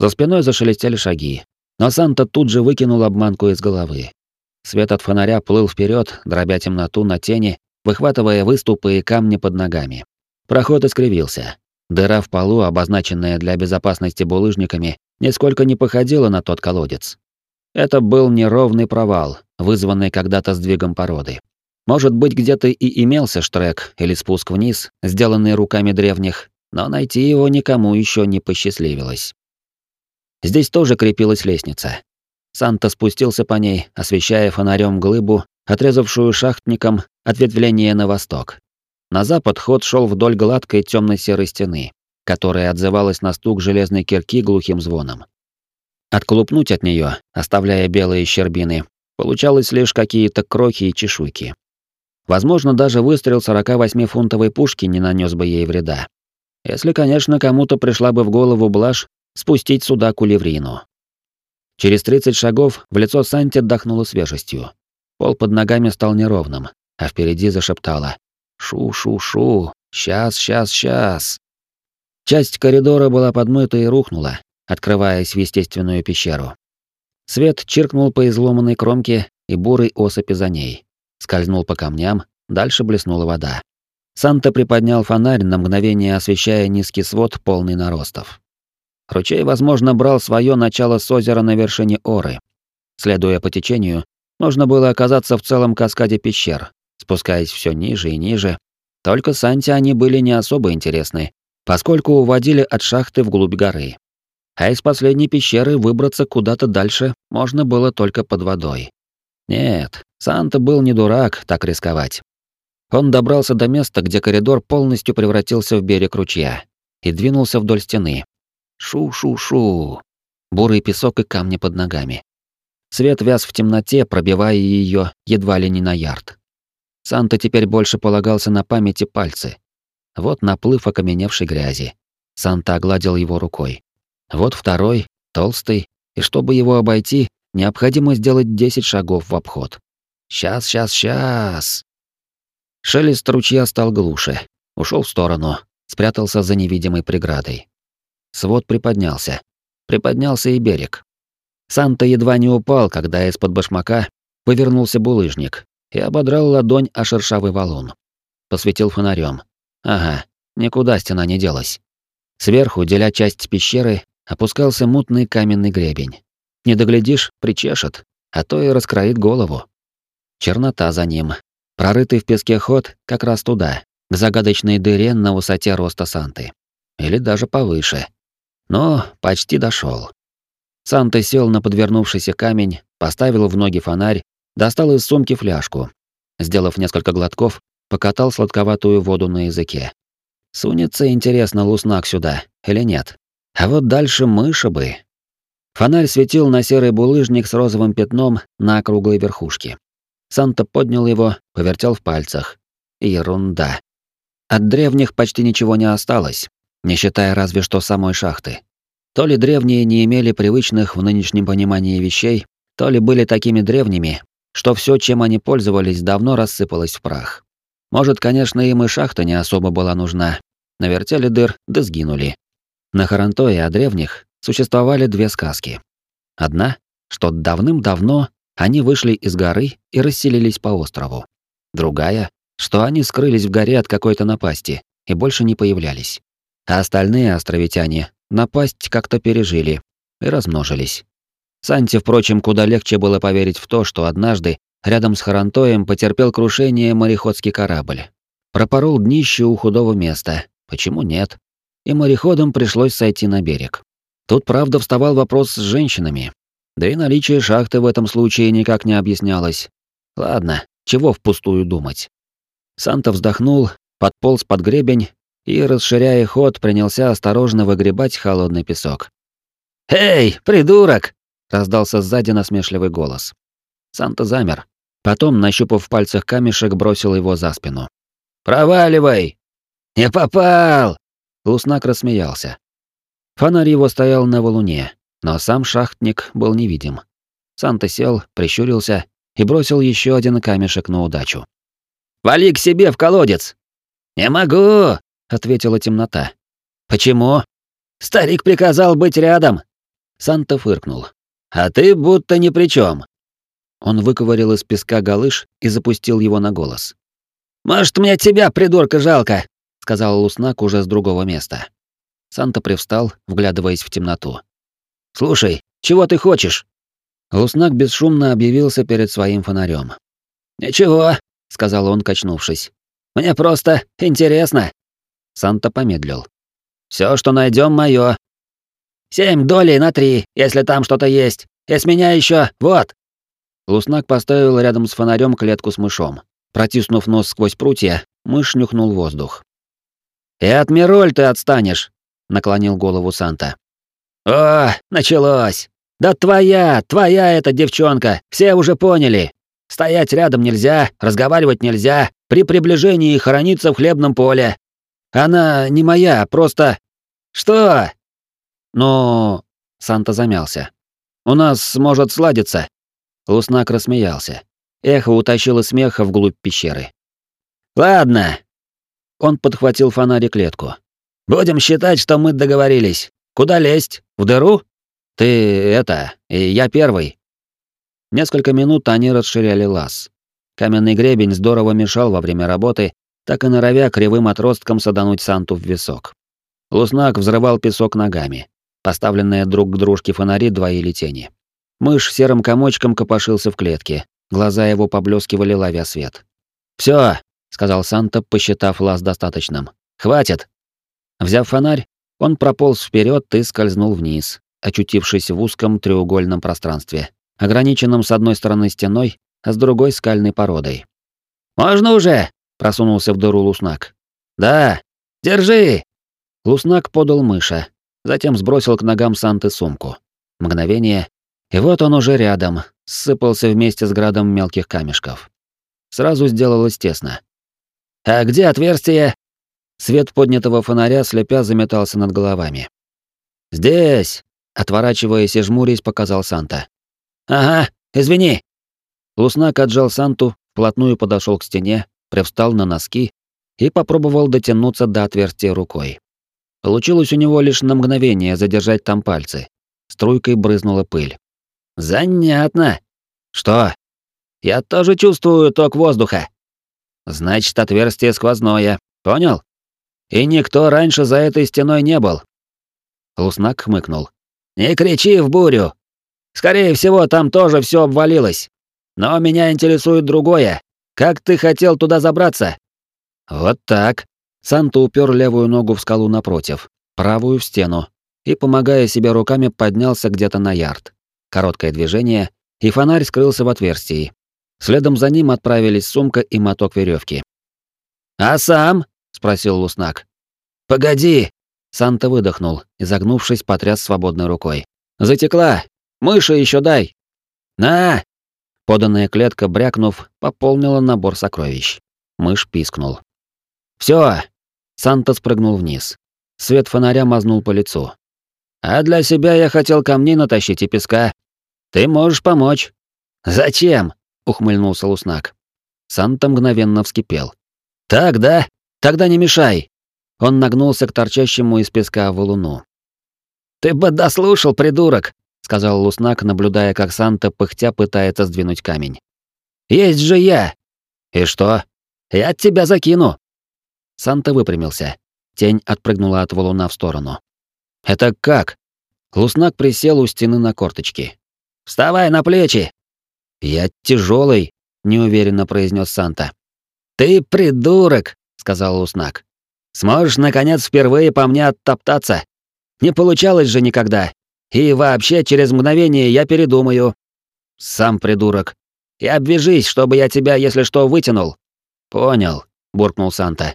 За спиной зашелестели шаги, но Санта тут же выкинул обманку из головы. Свет от фонаря плыл вперед, дробя темноту на тени, выхватывая выступы и камни под ногами. Проход искривился. Дыра в полу, обозначенная для безопасности булыжниками, нисколько не походила на тот колодец. Это был неровный провал, вызванный когда-то сдвигом породы. Может быть, где-то и имелся штрек или спуск вниз, сделанный руками древних, но найти его никому еще не посчастливилось. Здесь тоже крепилась лестница. Санта спустился по ней, освещая фонарем глыбу, отрезавшую шахтникам ответвление на восток. На запад ход шел вдоль гладкой темно-серой стены, которая отзывалась на стук железной кирки глухим звоном. Отклупнуть от нее, оставляя белые щербины, получалось лишь какие-то крохи и чешуйки. Возможно, даже выстрел 48-фунтовой пушки не нанес бы ей вреда. Если, конечно, кому-то пришла бы в голову блажь спустить сюда кулеврину. Через 30 шагов в лицо Санти отдохнуло свежестью. Пол под ногами стал неровным, а впереди зашептала «Шу-шу-шу, сейчас, сейчас, сейчас». Часть коридора была подмыта и рухнула, открываясь в естественную пещеру. Свет чиркнул по изломанной кромке и бурой осыпи за ней. Скользнул по камням, дальше блеснула вода. Санта приподнял фонарь на мгновение, освещая низкий свод, полный наростов. Ручей, возможно, брал свое начало с озера на вершине Оры. Следуя по течению, можно было оказаться в целом каскаде пещер, спускаясь все ниже и ниже. Только Санте они были не особо интересны, поскольку уводили от шахты вглубь горы. А из последней пещеры выбраться куда-то дальше можно было только под водой. Нет, Санта был не дурак так рисковать. Он добрался до места, где коридор полностью превратился в берег ручья, и двинулся вдоль стены, Шу-шу-шу. Бурый песок и камни под ногами. Свет вяз в темноте, пробивая ее едва ли не на ярд. Санта теперь больше полагался на памяти пальцы. Вот наплыв окаменевшей грязи. Санта огладил его рукой. Вот второй, толстый, и чтобы его обойти, необходимо сделать 10 шагов в обход. Сейчас, сейчас, сейчас. Шелест ручья стал глуше. Ушел в сторону, спрятался за невидимой преградой. Свод приподнялся. Приподнялся и берег. Санта едва не упал, когда из-под башмака повернулся булыжник и ободрал ладонь о шершавый валун. Посветил фонарем. Ага, никуда стена не делась. Сверху, деля часть пещеры, опускался мутный каменный гребень. Не доглядишь, причешет, а то и раскроит голову. Чернота за ним. Прорытый в песке ход как раз туда, к загадочной дыре на высоте роста Санты. Или даже повыше но почти дошел. Санта сел на подвернувшийся камень, поставил в ноги фонарь, достал из сумки фляжку. Сделав несколько глотков, покатал сладковатую воду на языке. Сунется, интересно, луснак сюда или нет? А вот дальше мыши бы. Фонарь светил на серый булыжник с розовым пятном на округлой верхушке. Санта поднял его, повертел в пальцах. Ерунда. От древних почти ничего не осталось не считая разве что самой шахты. То ли древние не имели привычных в нынешнем понимании вещей, то ли были такими древними, что все, чем они пользовались, давно рассыпалось в прах. Может, конечно, им и шахта не особо была нужна. Навертели дыр, да сгинули. На Харантое о древних существовали две сказки. Одна, что давным-давно они вышли из горы и расселились по острову. Другая, что они скрылись в горе от какой-то напасти и больше не появлялись. А остальные островитяне напасть как-то пережили и размножились. Санте, впрочем, куда легче было поверить в то, что однажды рядом с Харантоем потерпел крушение мореходский корабль. Пропорол днище у худого места. Почему нет? И мореходам пришлось сойти на берег. Тут, правда, вставал вопрос с женщинами. Да и наличие шахты в этом случае никак не объяснялось. Ладно, чего впустую думать. Санта вздохнул, подполз под гребень и, расширяя ход, принялся осторожно выгребать холодный песок. «Эй, придурок!» — раздался сзади насмешливый голос. Санта замер. Потом, нащупав в пальцах камешек, бросил его за спину. «Проваливай!» «Не попал!» Луснак рассмеялся. Фонарь его стоял на валуне, но сам шахтник был невидим. Санта сел, прищурился и бросил еще один камешек на удачу. «Вали к себе в колодец!» «Не могу!» — ответила темнота. «Почему?» «Старик приказал быть рядом!» Санта фыркнул. «А ты будто ни при чем. Он выковырял из песка галыш и запустил его на голос. «Может, мне тебя, придурка, жалко?» — сказал Луснак уже с другого места. Санта привстал, вглядываясь в темноту. «Слушай, чего ты хочешь?» Луснак бесшумно объявился перед своим фонарем. «Ничего», — сказал он, качнувшись. «Мне просто интересно». Санта помедлил. Все, что найдем, мое. Семь долей на три, если там что-то есть. И с меня еще, вот. Луснак поставил рядом с фонарем клетку с мышом. Протиснув нос сквозь прутья, мышь нюхнул воздух. «И от Мироль ты отстанешь», — наклонил голову Санта. «О, началось! Да твоя, твоя эта девчонка, все уже поняли. Стоять рядом нельзя, разговаривать нельзя, при приближении хорониться в хлебном поле. Она не моя, просто... Что? Ну... Санта замялся. У нас может сладиться. Луснак рассмеялся. Эхо утащило смеха вглубь пещеры. Ладно. Он подхватил фонарик клетку. Будем считать, что мы договорились. Куда лезть? В дыру? Ты это, и я первый. Несколько минут они расширяли лаз. Каменный гребень здорово мешал во время работы, так и норовя кривым отростком садануть Санту в висок. Луснак взрывал песок ногами. Поставленные друг к дружке фонари двоили тени. Мышь серым комочком копошился в клетке. Глаза его поблескивали, ловя свет. «Всё», — сказал Санта, посчитав лаз достаточным. «Хватит!» Взяв фонарь, он прополз вперед и скользнул вниз, очутившись в узком треугольном пространстве, ограниченном с одной стороны стеной, а с другой скальной породой. «Можно уже?» Просунулся в дыру Луснак. «Да! Держи!» Луснак подал мыша, затем сбросил к ногам Санты сумку. Мгновение, и вот он уже рядом, сыпался вместе с градом мелких камешков. Сразу сделалось тесно. «А где отверстие?» Свет поднятого фонаря слепя заметался над головами. «Здесь!» — отворачиваясь и жмурясь, показал Санта. «Ага, извини!» Луснак отжал Санту, вплотную подошел к стене, привстал на носки и попробовал дотянуться до отверстия рукой. Получилось у него лишь на мгновение задержать там пальцы. Струйкой брызнула пыль. «Занятно!» «Что?» «Я тоже чувствую ток воздуха». «Значит, отверстие сквозное. Понял?» «И никто раньше за этой стеной не был». Луснак хмыкнул. «Не кричи в бурю. Скорее всего, там тоже все обвалилось. Но меня интересует другое. Как ты хотел туда забраться? Вот так. Санта упер левую ногу в скалу напротив, правую в стену, и, помогая себе руками, поднялся где-то на ярд. Короткое движение, и фонарь скрылся в отверстии. Следом за ним отправились сумка и моток веревки. «А сам?» — спросил Луснак. «Погоди!» Санта выдохнул, изогнувшись, потряс свободной рукой. «Затекла! Мыши еще дай!» «На!» Поданная клетка, брякнув, пополнила набор сокровищ. Мышь пискнул. «Всё!» Санта спрыгнул вниз. Свет фонаря мазнул по лицу. «А для себя я хотел камней натащить и песка. Ты можешь помочь». «Зачем?» — ухмыльнулся Луснак. Санта мгновенно вскипел. «Так, да? Тогда не мешай!» Он нагнулся к торчащему из песка валуну. «Ты бы дослушал, придурок!» сказал Луснак, наблюдая, как Санта пыхтя пытается сдвинуть камень. Есть же я. «И что?» «Я тебя закину!» Санта выпрямился. Тень отпрыгнула от валуна в сторону. «Это как?» Луснак присел у стены на корточки. «Вставай на плечи!» «Я тяжелый, неуверенно произнес Санта. «Ты придурок!» — сказал Луснак. «Сможешь, наконец, впервые по мне оттоптаться? Не получалось же никогда. И вообще, через мгновение я передумаю». «Сам придурок». «И обвяжись, чтобы я тебя, если что, вытянул». «Понял», — буркнул Санта.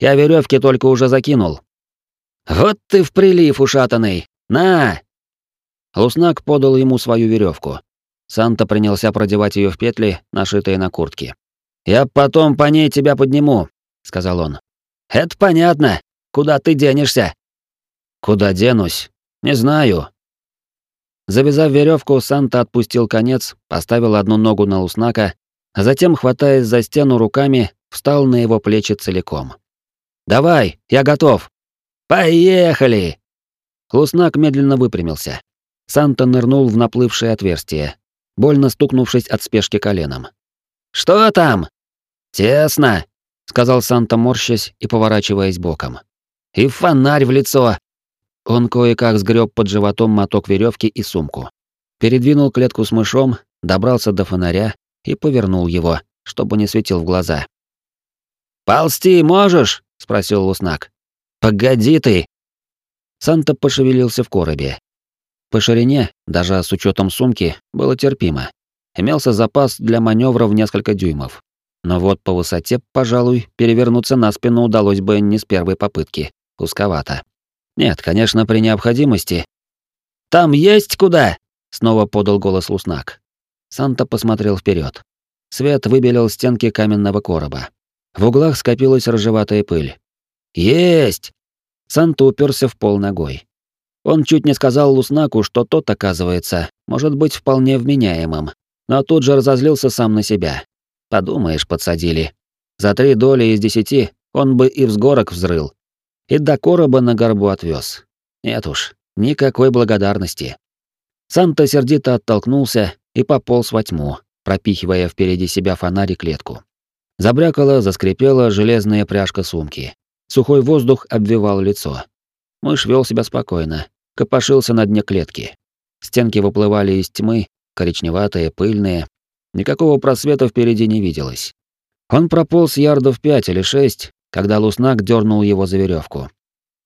«Я веревки только уже закинул». «Вот ты в прилив ушатанный! На!» Луснак подал ему свою веревку. Санта принялся продевать ее в петли, нашитые на куртке. «Я потом по ней тебя подниму», — сказал он. «Это понятно. Куда ты денешься?» «Куда денусь? Не знаю». Завязав веревку, Санта отпустил конец, поставил одну ногу на Луснака, а затем, хватаясь за стену руками, встал на его плечи целиком. «Давай, я готов!» «Поехали!» Луснак медленно выпрямился. Санта нырнул в наплывшее отверстие, больно стукнувшись от спешки коленом. «Что там?» «Тесно», — сказал Санта, морщась и поворачиваясь боком. «И фонарь в лицо!» Он кое-как сгреб под животом моток веревки и сумку. Передвинул клетку с мышом, добрался до фонаря и повернул его, чтобы не светил в глаза. «Ползти можешь?» — спросил Луснак. «Погоди ты!» Санта пошевелился в коробе. По ширине, даже с учетом сумки, было терпимо. Имелся запас для маневра в несколько дюймов. Но вот по высоте, пожалуй, перевернуться на спину удалось бы не с первой попытки. Узковато. Нет, конечно, при необходимости. «Там есть куда?» — снова подал голос Луснак. Санта посмотрел вперед. Свет выбелил стенки каменного короба. В углах скопилась рыжеватая пыль. «Есть!» Санта уперся в пол ногой. Он чуть не сказал Луснаку, что тот, оказывается, может быть вполне вменяемым, но тут же разозлился сам на себя. Подумаешь, подсадили. За три доли из десяти он бы и взгорок взрыл. И до короба на горбу отвез. Нет уж, никакой благодарности. Санта сердито оттолкнулся и пополз во тьму, пропихивая впереди себя фонарь и клетку. Забрякала, заскрипела железная пряжка сумки. Сухой воздух обвивал лицо. Мышь вел себя спокойно, копошился на дне клетки. Стенки выплывали из тьмы, коричневатые, пыльные. Никакого просвета впереди не виделось. Он прополз ярдов пять или шесть, когда Луснак дернул его за веревку.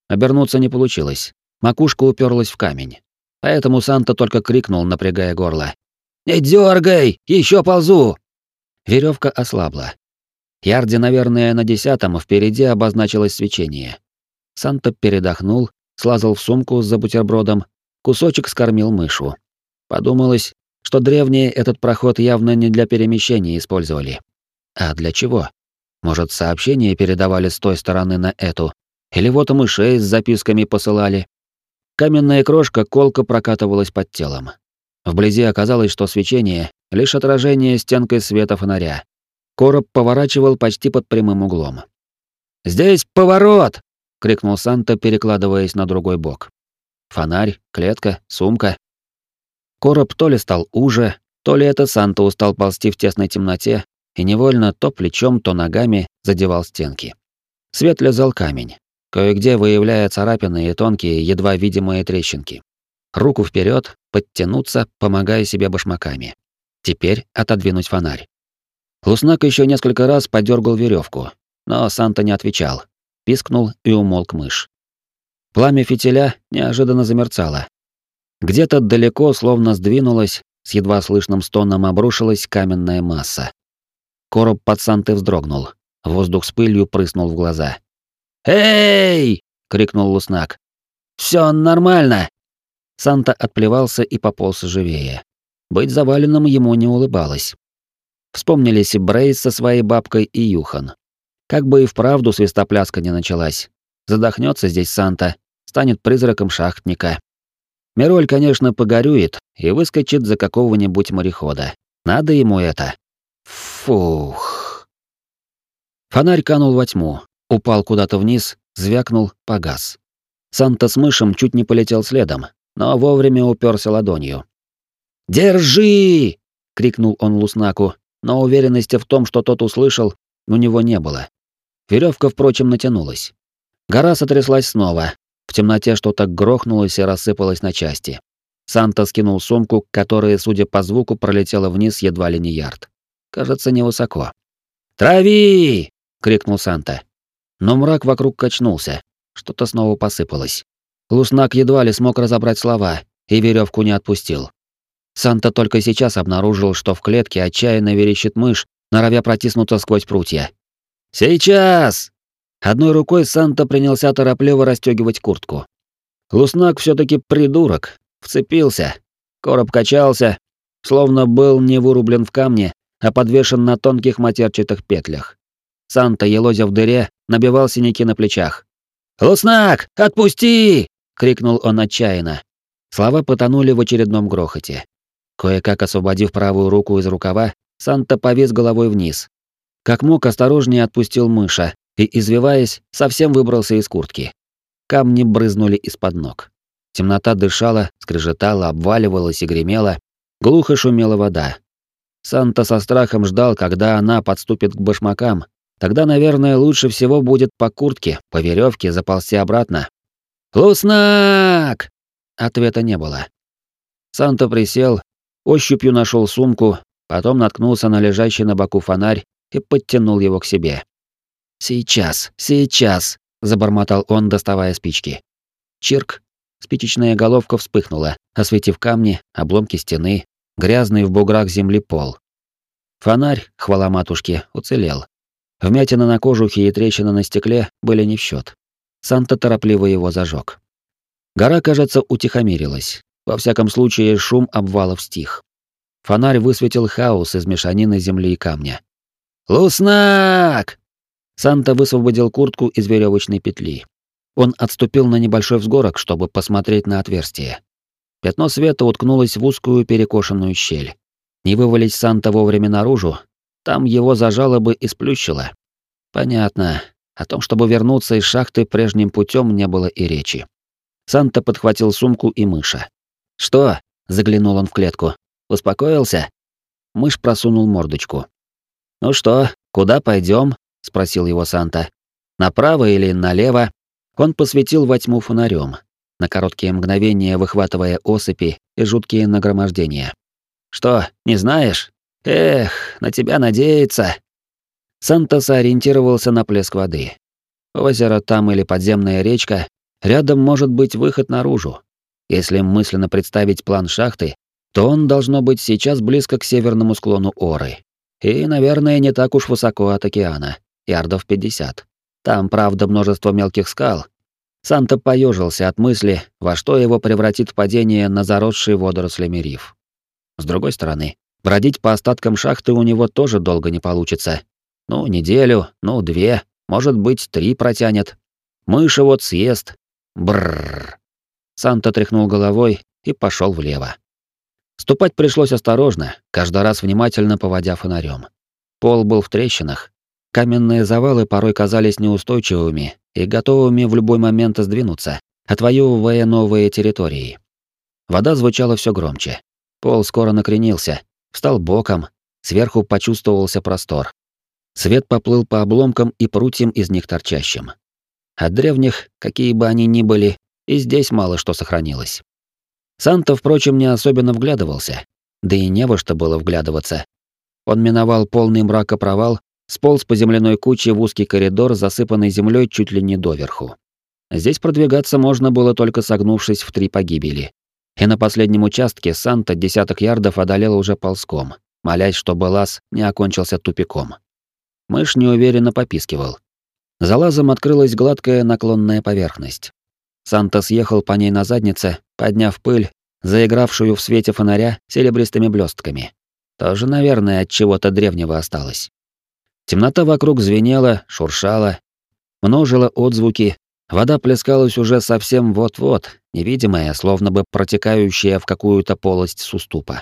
Обернуться не получилось. Макушка уперлась в камень. Поэтому Санта только крикнул, напрягая горло. «Не дергай! Еще ползу!» Веревка ослабла. Ярде, наверное, на десятом впереди обозначилось свечение. Санта передохнул, слазал в сумку за бутербродом, кусочек скормил мышу. Подумалось, что древние этот проход явно не для перемещения использовали. А для чего? Может, сообщения передавали с той стороны на эту? Или вот мышей с записками посылали? Каменная крошка колко прокатывалась под телом. Вблизи оказалось, что свечение — лишь отражение стенкой света фонаря. Короб поворачивал почти под прямым углом. «Здесь поворот!» — крикнул Санта, перекладываясь на другой бок. Фонарь, клетка, сумка. Короб то ли стал уже, то ли это Санта устал ползти в тесной темноте и невольно то плечом, то ногами задевал стенки. Свет лезал камень, кое-где выявляя царапины и тонкие, едва видимые трещинки. Руку вперед, подтянуться, помогая себе башмаками. Теперь отодвинуть фонарь. Луснак еще несколько раз подергал веревку, но Санта не отвечал, пискнул и умолк мышь. Пламя фитиля неожиданно замерцало. Где-то далеко, словно сдвинулась, с едва слышным стоном обрушилась каменная масса. Короб под Санты вздрогнул. Воздух с пылью прыснул в глаза. «Эй!» — крикнул Луснак. «Всё нормально!» Санта отплевался и пополз живее. Быть заваленным ему не улыбалось. Вспомнились и Брейс со своей бабкой и Юхан. Как бы и вправду свистопляска не началась. Задохнется здесь Санта, станет призраком шахтника. Мироль, конечно, погорюет и выскочит за какого-нибудь морехода. Надо ему это. Фух. Фонарь канул во тьму, упал куда-то вниз, звякнул, погас. Санта с мышем чуть не полетел следом, но вовремя уперся ладонью. «Держи!» — крикнул он Луснаку, но уверенности в том, что тот услышал, у него не было. Веревка, впрочем, натянулась. Гора сотряслась снова. В темноте что-то грохнулось и рассыпалось на части. Санта скинул сумку, которая, судя по звуку, пролетела вниз едва ли не ярд. Кажется, невысоко. «Трави!» — крикнул Санта. Но мрак вокруг качнулся. Что-то снова посыпалось. Луснак едва ли смог разобрать слова, и веревку не отпустил. Санта только сейчас обнаружил, что в клетке отчаянно верещит мышь, норовя протиснуться сквозь прутья. «Сейчас!» Одной рукой Санта принялся торопливо расстегивать куртку. Луснак все таки придурок, вцепился. Короб качался, словно был не вырублен в камне, а подвешен на тонких матерчатых петлях. Санта, елозя в дыре, набивал синяки на плечах. «Луснак, отпусти!» — крикнул он отчаянно. Слова потонули в очередном грохоте. Кое-как освободив правую руку из рукава, Санта повис головой вниз. Как мог, осторожнее отпустил мыша и, извиваясь, совсем выбрался из куртки. Камни брызнули из-под ног. Темнота дышала, скрежетала, обваливалась и гремела. Глухо шумела вода. Санта со страхом ждал, когда она подступит к башмакам. Тогда, наверное, лучше всего будет по куртке, по веревке заползти обратно. «Луснак!» Ответа не было. Санта присел, ощупью нашел сумку, потом наткнулся на лежащий на боку фонарь и подтянул его к себе. «Сейчас, сейчас!» — забормотал он, доставая спички. Чирк, Спичечная головка вспыхнула, осветив камни, обломки стены, грязный в буграх земли пол. Фонарь, хвала матушке, уцелел. Вмятина на кожухе и трещина на стекле были не в счет. Санта торопливо его зажег. Гора, кажется, утихомирилась. Во всяком случае, шум обвалов стих. Фонарь высветил хаос из мешанины земли и камня. «Луснак!» Санта высвободил куртку из веревочной петли. Он отступил на небольшой взгорок, чтобы посмотреть на отверстие. Пятно света уткнулось в узкую перекошенную щель. Не вывалить Санта вовремя наружу, там его зажало бы и сплющило. Понятно. О том, чтобы вернуться из шахты прежним путем, не было и речи. Санта подхватил сумку и мыша. «Что?» — заглянул он в клетку. «Успокоился?» Мышь просунул мордочку. «Ну что, куда пойдем? Спросил его Санта. «Направо или налево?» Он посветил во тьму фонарем, на короткие мгновения выхватывая осыпи и жуткие нагромождения. «Что, не знаешь? Эх, на тебя надеяться!» Санта сориентировался на плеск воды. Озеро там или подземная речка, рядом может быть выход наружу. Если мысленно представить план шахты, то он должно быть сейчас близко к северному склону Оры. И, наверное, не так уж высоко от океана, ярдов 50. Там, правда, множество мелких скал. Санта поежился от мысли, во что его превратит падение на заросший водорослями риф. С другой стороны, бродить по остаткам шахты у него тоже долго не получится. Ну, неделю, ну, две, может быть, три протянет. Мыши вот съест. Бррр. Санта тряхнул головой и пошел влево. Ступать пришлось осторожно, каждый раз внимательно поводя фонарем. Пол был в трещинах, Каменные завалы порой казались неустойчивыми и готовыми в любой момент сдвинуться, отвоевывая новые территории. Вода звучала все громче. Пол скоро накренился, встал боком, сверху почувствовался простор. Свет поплыл по обломкам и прутьям из них торчащим. От древних, какие бы они ни были, и здесь мало что сохранилось. Санта, впрочем, не особенно вглядывался, да и не во что было вглядываться. Он миновал полный мрака провал сполз по земляной куче в узкий коридор, засыпанный землей чуть ли не доверху. Здесь продвигаться можно было только согнувшись в три погибели. И на последнем участке Санта десяток ярдов одолел уже ползком, молясь, чтобы лаз не окончился тупиком. Мышь неуверенно попискивал. За лазом открылась гладкая наклонная поверхность. Санта съехал по ней на заднице, подняв пыль, заигравшую в свете фонаря серебристыми блестками. Тоже, наверное, от чего-то древнего осталось. Темнота вокруг звенела, шуршала, множила отзвуки, вода плескалась уже совсем вот-вот, невидимая, словно бы протекающая в какую-то полость суступа.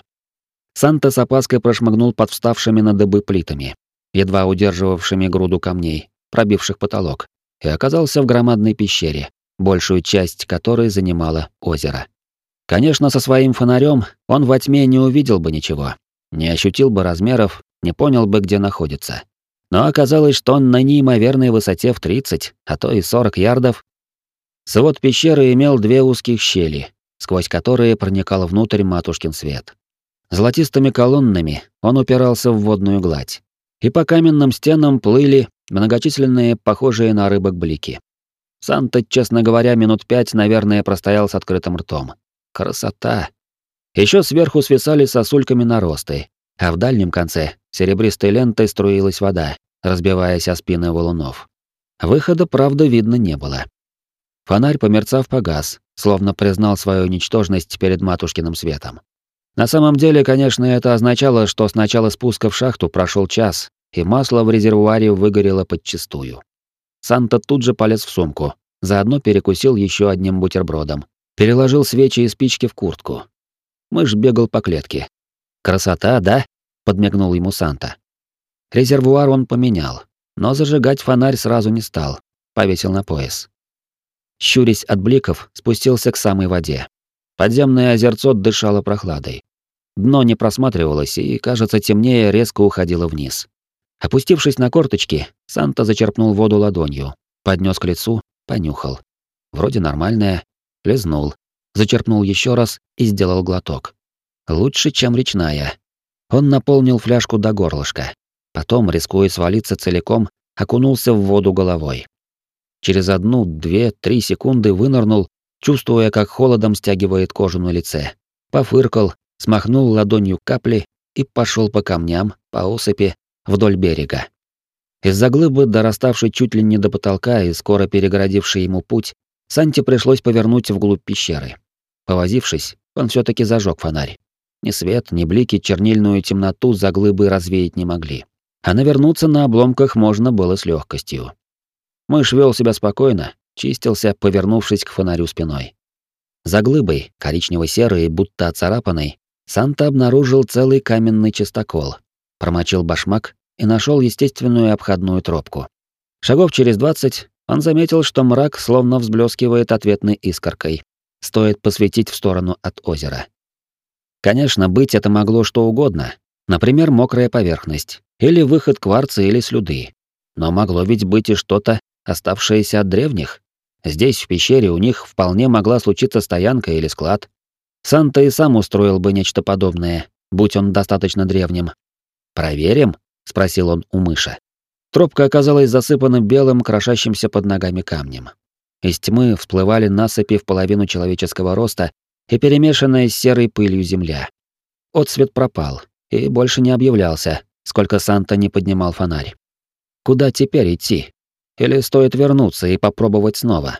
Санта с опаской прошмыгнул под вставшими на дыбы плитами, едва удерживавшими груду камней, пробивших потолок, и оказался в громадной пещере, большую часть которой занимало озеро. Конечно, со своим фонарем он во тьме не увидел бы ничего, не ощутил бы размеров, не понял бы, где находится. Но оказалось, что он на неимоверной высоте в 30, а то и 40 ярдов. Свод пещеры имел две узких щели, сквозь которые проникал внутрь матушкин свет. Золотистыми колоннами он упирался в водную гладь. И по каменным стенам плыли многочисленные, похожие на рыбок блики. Санта, честно говоря, минут пять, наверное, простоял с открытым ртом. Красота! Еще сверху свисали сосульками наросты, а в дальнем конце серебристой лентой струилась вода, разбиваясь о спины валунов. Выхода, правда, видно не было. Фонарь, померцав, погас, словно признал свою ничтожность перед матушкиным светом. На самом деле, конечно, это означало, что с начала спуска в шахту прошел час, и масло в резервуаре выгорело подчистую. Санта тут же полез в сумку, заодно перекусил еще одним бутербродом, переложил свечи и спички в куртку. Мышь бегал по клетке. «Красота, да?» — подмигнул ему Санта. Резервуар он поменял, но зажигать фонарь сразу не стал, повесил на пояс. Щурясь от бликов, спустился к самой воде. Подземное озерцо дышало прохладой. Дно не просматривалось и, кажется, темнее резко уходило вниз. Опустившись на корточки, Санта зачерпнул воду ладонью, поднес к лицу, понюхал. Вроде нормальная, лизнул, зачерпнул еще раз и сделал глоток. Лучше, чем речная. Он наполнил фляжку до горлышка. Потом, рискуя свалиться целиком, окунулся в воду головой. Через одну, две, три секунды вынырнул, чувствуя, как холодом стягивает кожу на лице. Пофыркал, смахнул ладонью капли и пошел по камням, по осыпи, вдоль берега. Из-за глыбы, дораставшей чуть ли не до потолка и скоро перегородившей ему путь, Санте пришлось повернуть вглубь пещеры. Повозившись, он все таки зажег фонарь. Ни свет, ни блики чернильную темноту за глыбы развеять не могли. А навернуться на обломках можно было с легкостью. Мышь вел себя спокойно, чистился, повернувшись к фонарю спиной. За глыбой, коричнево-серой, будто оцарапанной, Санта обнаружил целый каменный чистокол, промочил башмак и нашел естественную обходную тропку. Шагов через двадцать он заметил, что мрак словно взблескивает ответной искоркой. Стоит посветить в сторону от озера. Конечно, быть это могло что угодно, например, мокрая поверхность, или выход кварца или слюды. Но могло ведь быть и что-то, оставшееся от древних. Здесь, в пещере, у них вполне могла случиться стоянка или склад. Санта и сам устроил бы нечто подобное, будь он достаточно древним. «Проверим?» — спросил он у мыша. Тропка оказалась засыпана белым, крошащимся под ногами камнем. Из тьмы всплывали насыпи в половину человеческого роста и перемешанная с серой пылью земля. Отсвет пропал и больше не объявлялся, сколько Санта не поднимал фонарь. Куда теперь идти? Или стоит вернуться и попробовать снова?